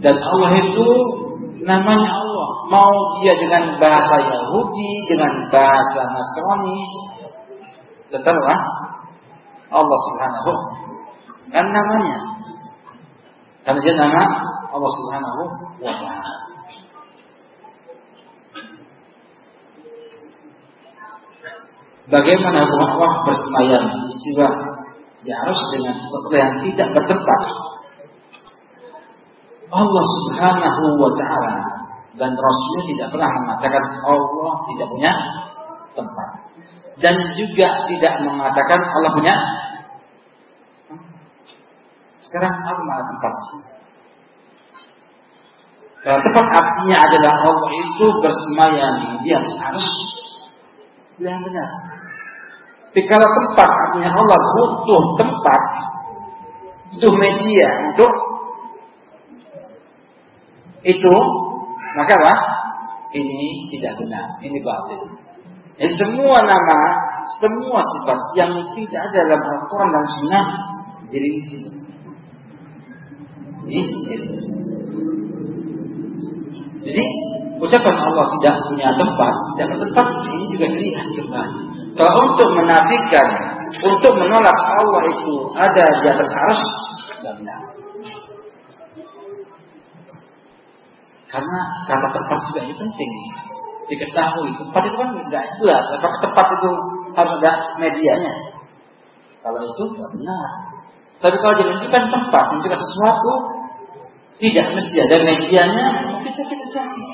Dan Allah itu namanya Allah. Mau dia dengan bahasa Yahudi dengan bahasa Nasrani tetaplah Allah Subhanahu. Kan namanya. Karena dia nama Allah Subhanahu wa taala Bagaimana Allah bersemayam istiwa ya harus dengan sesuatu yang tidak bertempat. Allah Subhanahu wa taala dan Rasulnya tidak pernah mengatakan Allah tidak punya tempat. Dan juga tidak mengatakan Allah punya sekarang apa mana tempat Kalau tempat artinya adalah Allah itu bersemayam di atas arus yang benar. Tapi kalau tempat artinya Allah butuh tempat, butuh media untuk itu, maka apa? Ini tidak benar, ini batil. Jadi semua nama, semua sifat yang tidak ada dalam Al-Quran dan Sunnah jadi di sini. Jadi ucapan Allah tidak punya tempat, tidak tempat ini juga kembali. Kalau untuk menafikan, untuk menolak Allah itu ada di atas arus, tidak benar. Karena kata tempat juga ini penting diketahui. Tempat itu kan nggak jelas. Apakah tempat itu harus ada medianya? Kalau itu tidak benar. Tapi kalau menunjukkan tempat, menunjukkan sesuatu, tidak mesti ada medianya, bisa kita cari.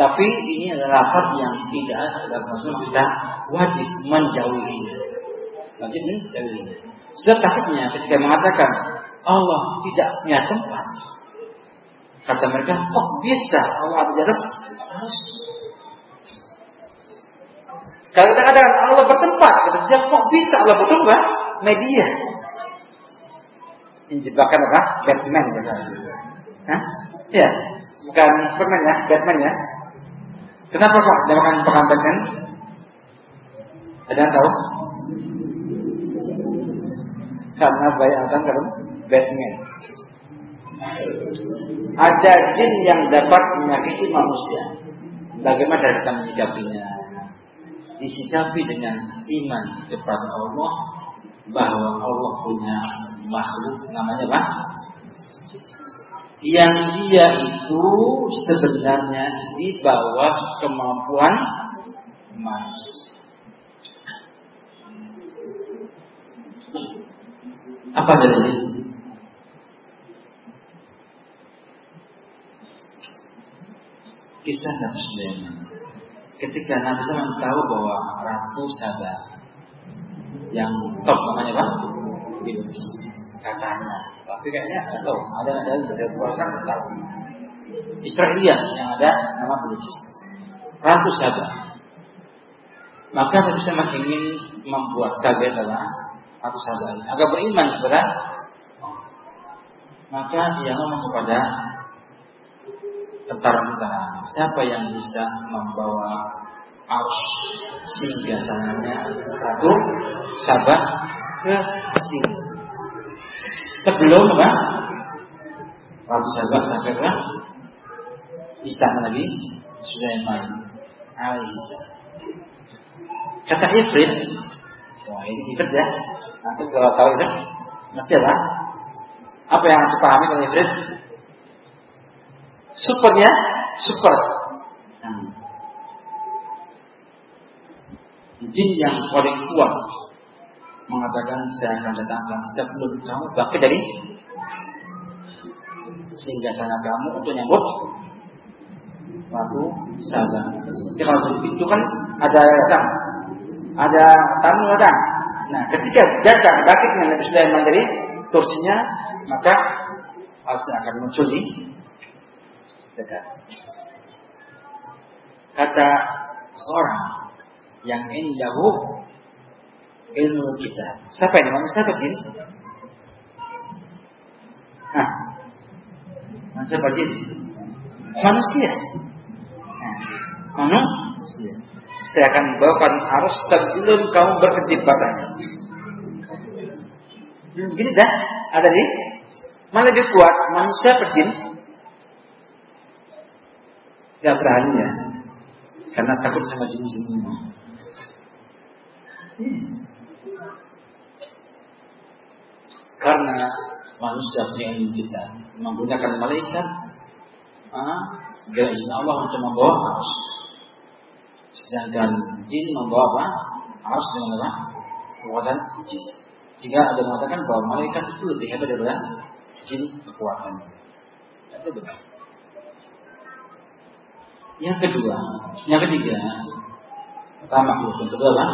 Tapi ini adalah lafaz yang tidak ada maksud kita wajib menjauhi. Wajib menjauhi. Sudah takutnya ketika mengatakan Allah tidak punya tempat. Kata mereka, kok bisa Allah ada atas Kalau kita katakan Allah bertempat, kata dia, kok bisa Allah bertempat? Media. Ini jebakan apa? Batman misalnya. Hah? Ya, bukan Superman ya, Batman ya. Kenapa kok pekan Batman? Ada yang tahu? Karena bayangkan kan Batman. Ada jin yang dapat menyakiti manusia. Bagaimana kita menyikapinya? Disikapi dengan iman kepada Allah bahwa Allah punya makhluk namanya apa? Yang dia itu sebenarnya di bawah kemampuan manusia. Apa dalilnya? kisah Nabi Sulaiman. Ketika Nabi Sulaiman tahu bahwa Ratu Saba yang top namanya apa? Bilqis katanya. Tapi kayaknya tahu. Ada ada dari kuasa nggak. Israelia yang ada nama Bilqis. Ratu Saba. Maka Nabi Sulaiman ingin membuat kaget adalah Ratu Saba ini agar beriman kepada maka dia ngomong kepada tentara-tentara. Siapa yang bisa membawa arus sehingga sananya Ratu Sabah ke sini. Sebelum apa? Ratu Sabah sampai ke istana Nabi Sulaiman alaihissalam. Kata Ifrit, wah ini Ifrit ya. Nanti kalau tahu itu, mesti apa? Apa yang aku pahami kalau Ifrit? Supernya, super. Hmm. Jin yang paling kuat mengatakan saya akan datangkan sebelum kamu bangkit dari sehingga sana kamu untuk nyambut waktu sabar. Jadi kalau itu kan ada datang, ada tamu datang. Nah, ketika datang bangkit dengan Nabi Sulaiman dari kursinya, maka harusnya akan muncul di dekat. Kata seorang yang indahu ilmu kita. Siapa ini? Manusia atau jin? Hah? Manusia atau jin? Manusia. Manusia. Saya akan bawakan arus sebelum kamu berkedip. Hmm, gini dah, ada di mana lebih kuat manusia atau jin? Gak berani ya, karena takut sama jin-jin ini. Hmm. Karena manusia punya ilmu kita menggunakan malaikat ah, dengan izin Allah untuk membawa arus. Sedangkan jin membawa apa? Arus dengan apa? Kekuatan jin. Sehingga ada mengatakan bahwa malaikat itu lebih hebat daripada jin kekuatannya. Itu benar. Yang kedua, yang ketiga, pertama yang kedua?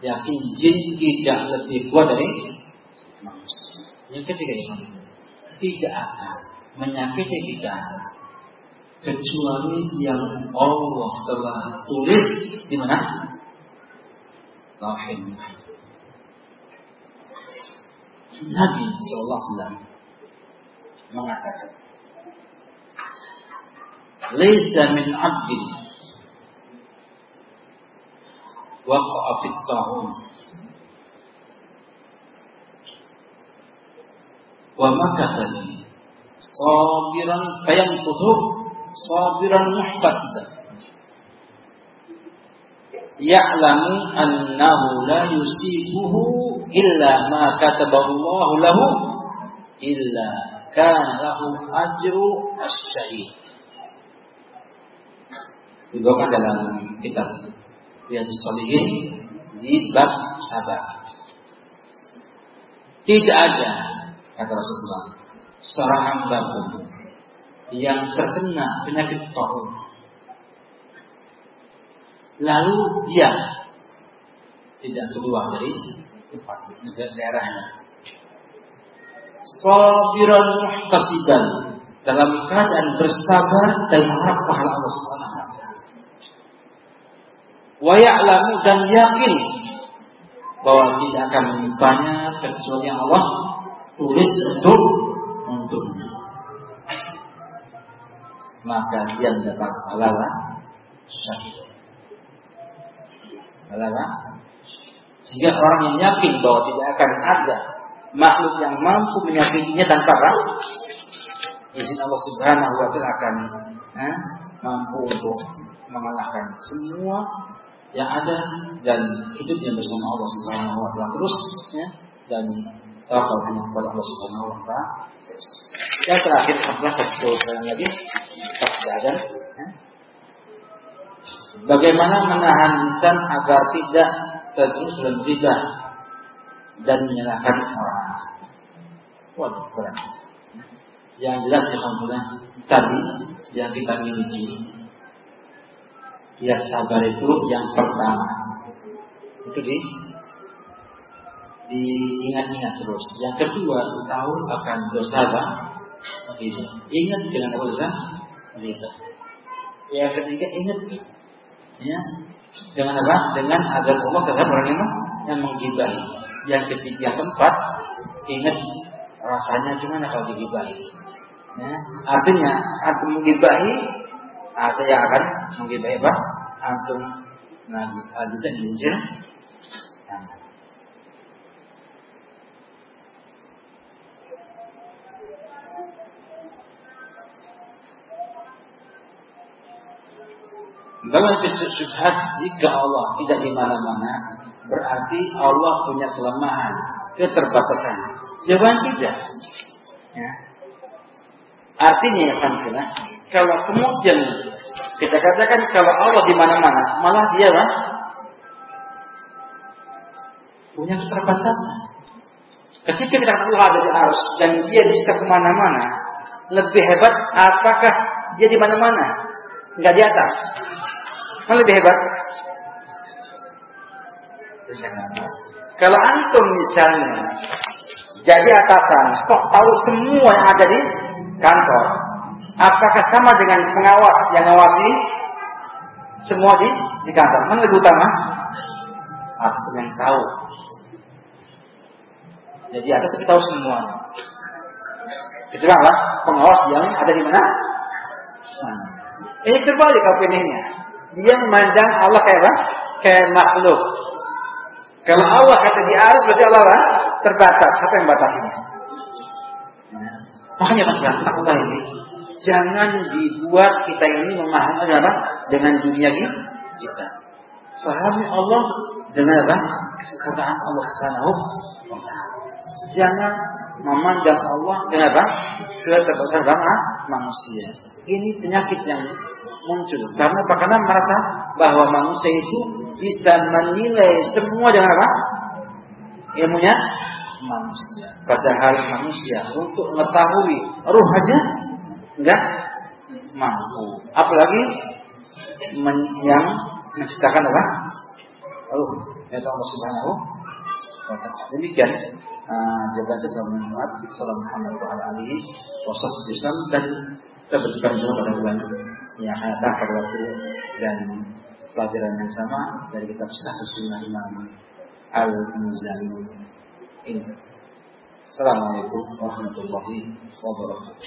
Yakin jin tidak lebih kuat dari manusia. Yang ketiga ini tidak akan menyakiti kita kecuali yang Allah telah tulis di mana? Lauhin Nabi Sallallahu Alaihi mengatakan, "Laisa min abdin waqa'a fit wa makathani sabiran fayanquthu sabiran muhtasiban ya'lamu annahu la yusibuhu illa ma kataballahu lahu illa kana lahu ajru asy-syahid dibawakan dalam kitab Riyadhus Shalihin di bab sabar. Tidak ada kata Rasulullah seorang hamba yang terkena penyakit tahu lalu dia tidak keluar dari tempat negara daerahnya. Sabiran muhtasiban dalam keadaan bersabar dan harap pahala Allah Subhanahu wa taala. Dan yakin bahwa tidak akan menimpanya kecuali Allah tulis untuk untuknya. Maka dia mendapat pahala syahid. Pahala sehingga orang yang yakin bahwa tidak akan ada makhluk yang mampu menyakitinya tanpa izin Allah Subhanahu wa taala akan eh, mampu untuk mengalahkan semua yang ada dan hidupnya bersama Allah Subhanahu wa taala terus ya dan tawakal kepada Allah Subhanahu wa taala. Yang terakhir adalah satu pertanyaan lagi tak ya. Bagaimana menahan lisan agar tidak terus dan tidak dan menyalahkan orang. Waduh, berat. Yang jelas Alhamdulillah tadi yang kita miliki yang sabar itu yang pertama itu di diingat-ingat terus. Yang kedua, tahu akan dosa apa? Riba. Ingat dengan apa dosa? Riba. Yang ketiga, ingat ya dengan apa? Dengan agar Allah terhadap orang yang yang menggibahi. Yang ketiga, keempat, ingat rasanya gimana kalau digibahi. Ya, artinya, arti menggibahi Ada yang akan menggibah antum nah lanjutan Injil. Dalam syubhat jika Allah tidak di mana-mana berarti Allah punya kelemahan, keterbatasan. Jawaban tidak. Ya. Artinya ya kan kalau kemudian kita katakan kalau Allah di mana-mana, malah dia lah punya keterbatasan. Ketika kita katakan Allah ada di arus dan dia bisa ke mana-mana, lebih hebat apakah dia di mana-mana? Enggak di atas. Kan lebih hebat. Kalau antum misalnya jadi atasan, kok tahu semua yang ada di kantor, apakah sama dengan pengawas yang ngawasi semua di di kantor? Mana lebih utama? Atasan yang tahu. Jadi atas tapi tahu semua. Itu apa? Pengawas yang ada di mana? Nah, ini terbalik opininya. Dia memandang Allah kayak apa? Kayak makhluk. Kalau Allah kata di aras berarti Allah apa? terbatas. Apa yang batasinya? Makanya kan Allah ini jangan dibuat kita ini memahami apa dengan dunia kita. Pahami Allah dengan apa? Kesempatan Allah Subhanahu Jangan memandang Allah dengan apa? Keterbatasan manusia. Ini penyakit yang muncul. Karena? Karena merasa bahwa manusia itu bisa menilai semua dengan apa? Ilmunya manusia. Padahal manusia untuk mengetahui ruh aja enggak mampu. Apalagi men yang menciptakan apa? Ruh. Yaitu Allah Subhanahu wa. Demikian jawaban saya telah bermanfaat. Assalamualaikum warahmatullahi wabarakatuh. Dan kita berjumpa bersama pada bulan yang datang pada waktu dan pelajaran yang sama dari kitab Sahih Sunnah Imam Al-Muzani ini. Assalamualaikum warahmatullahi wabarakatuh.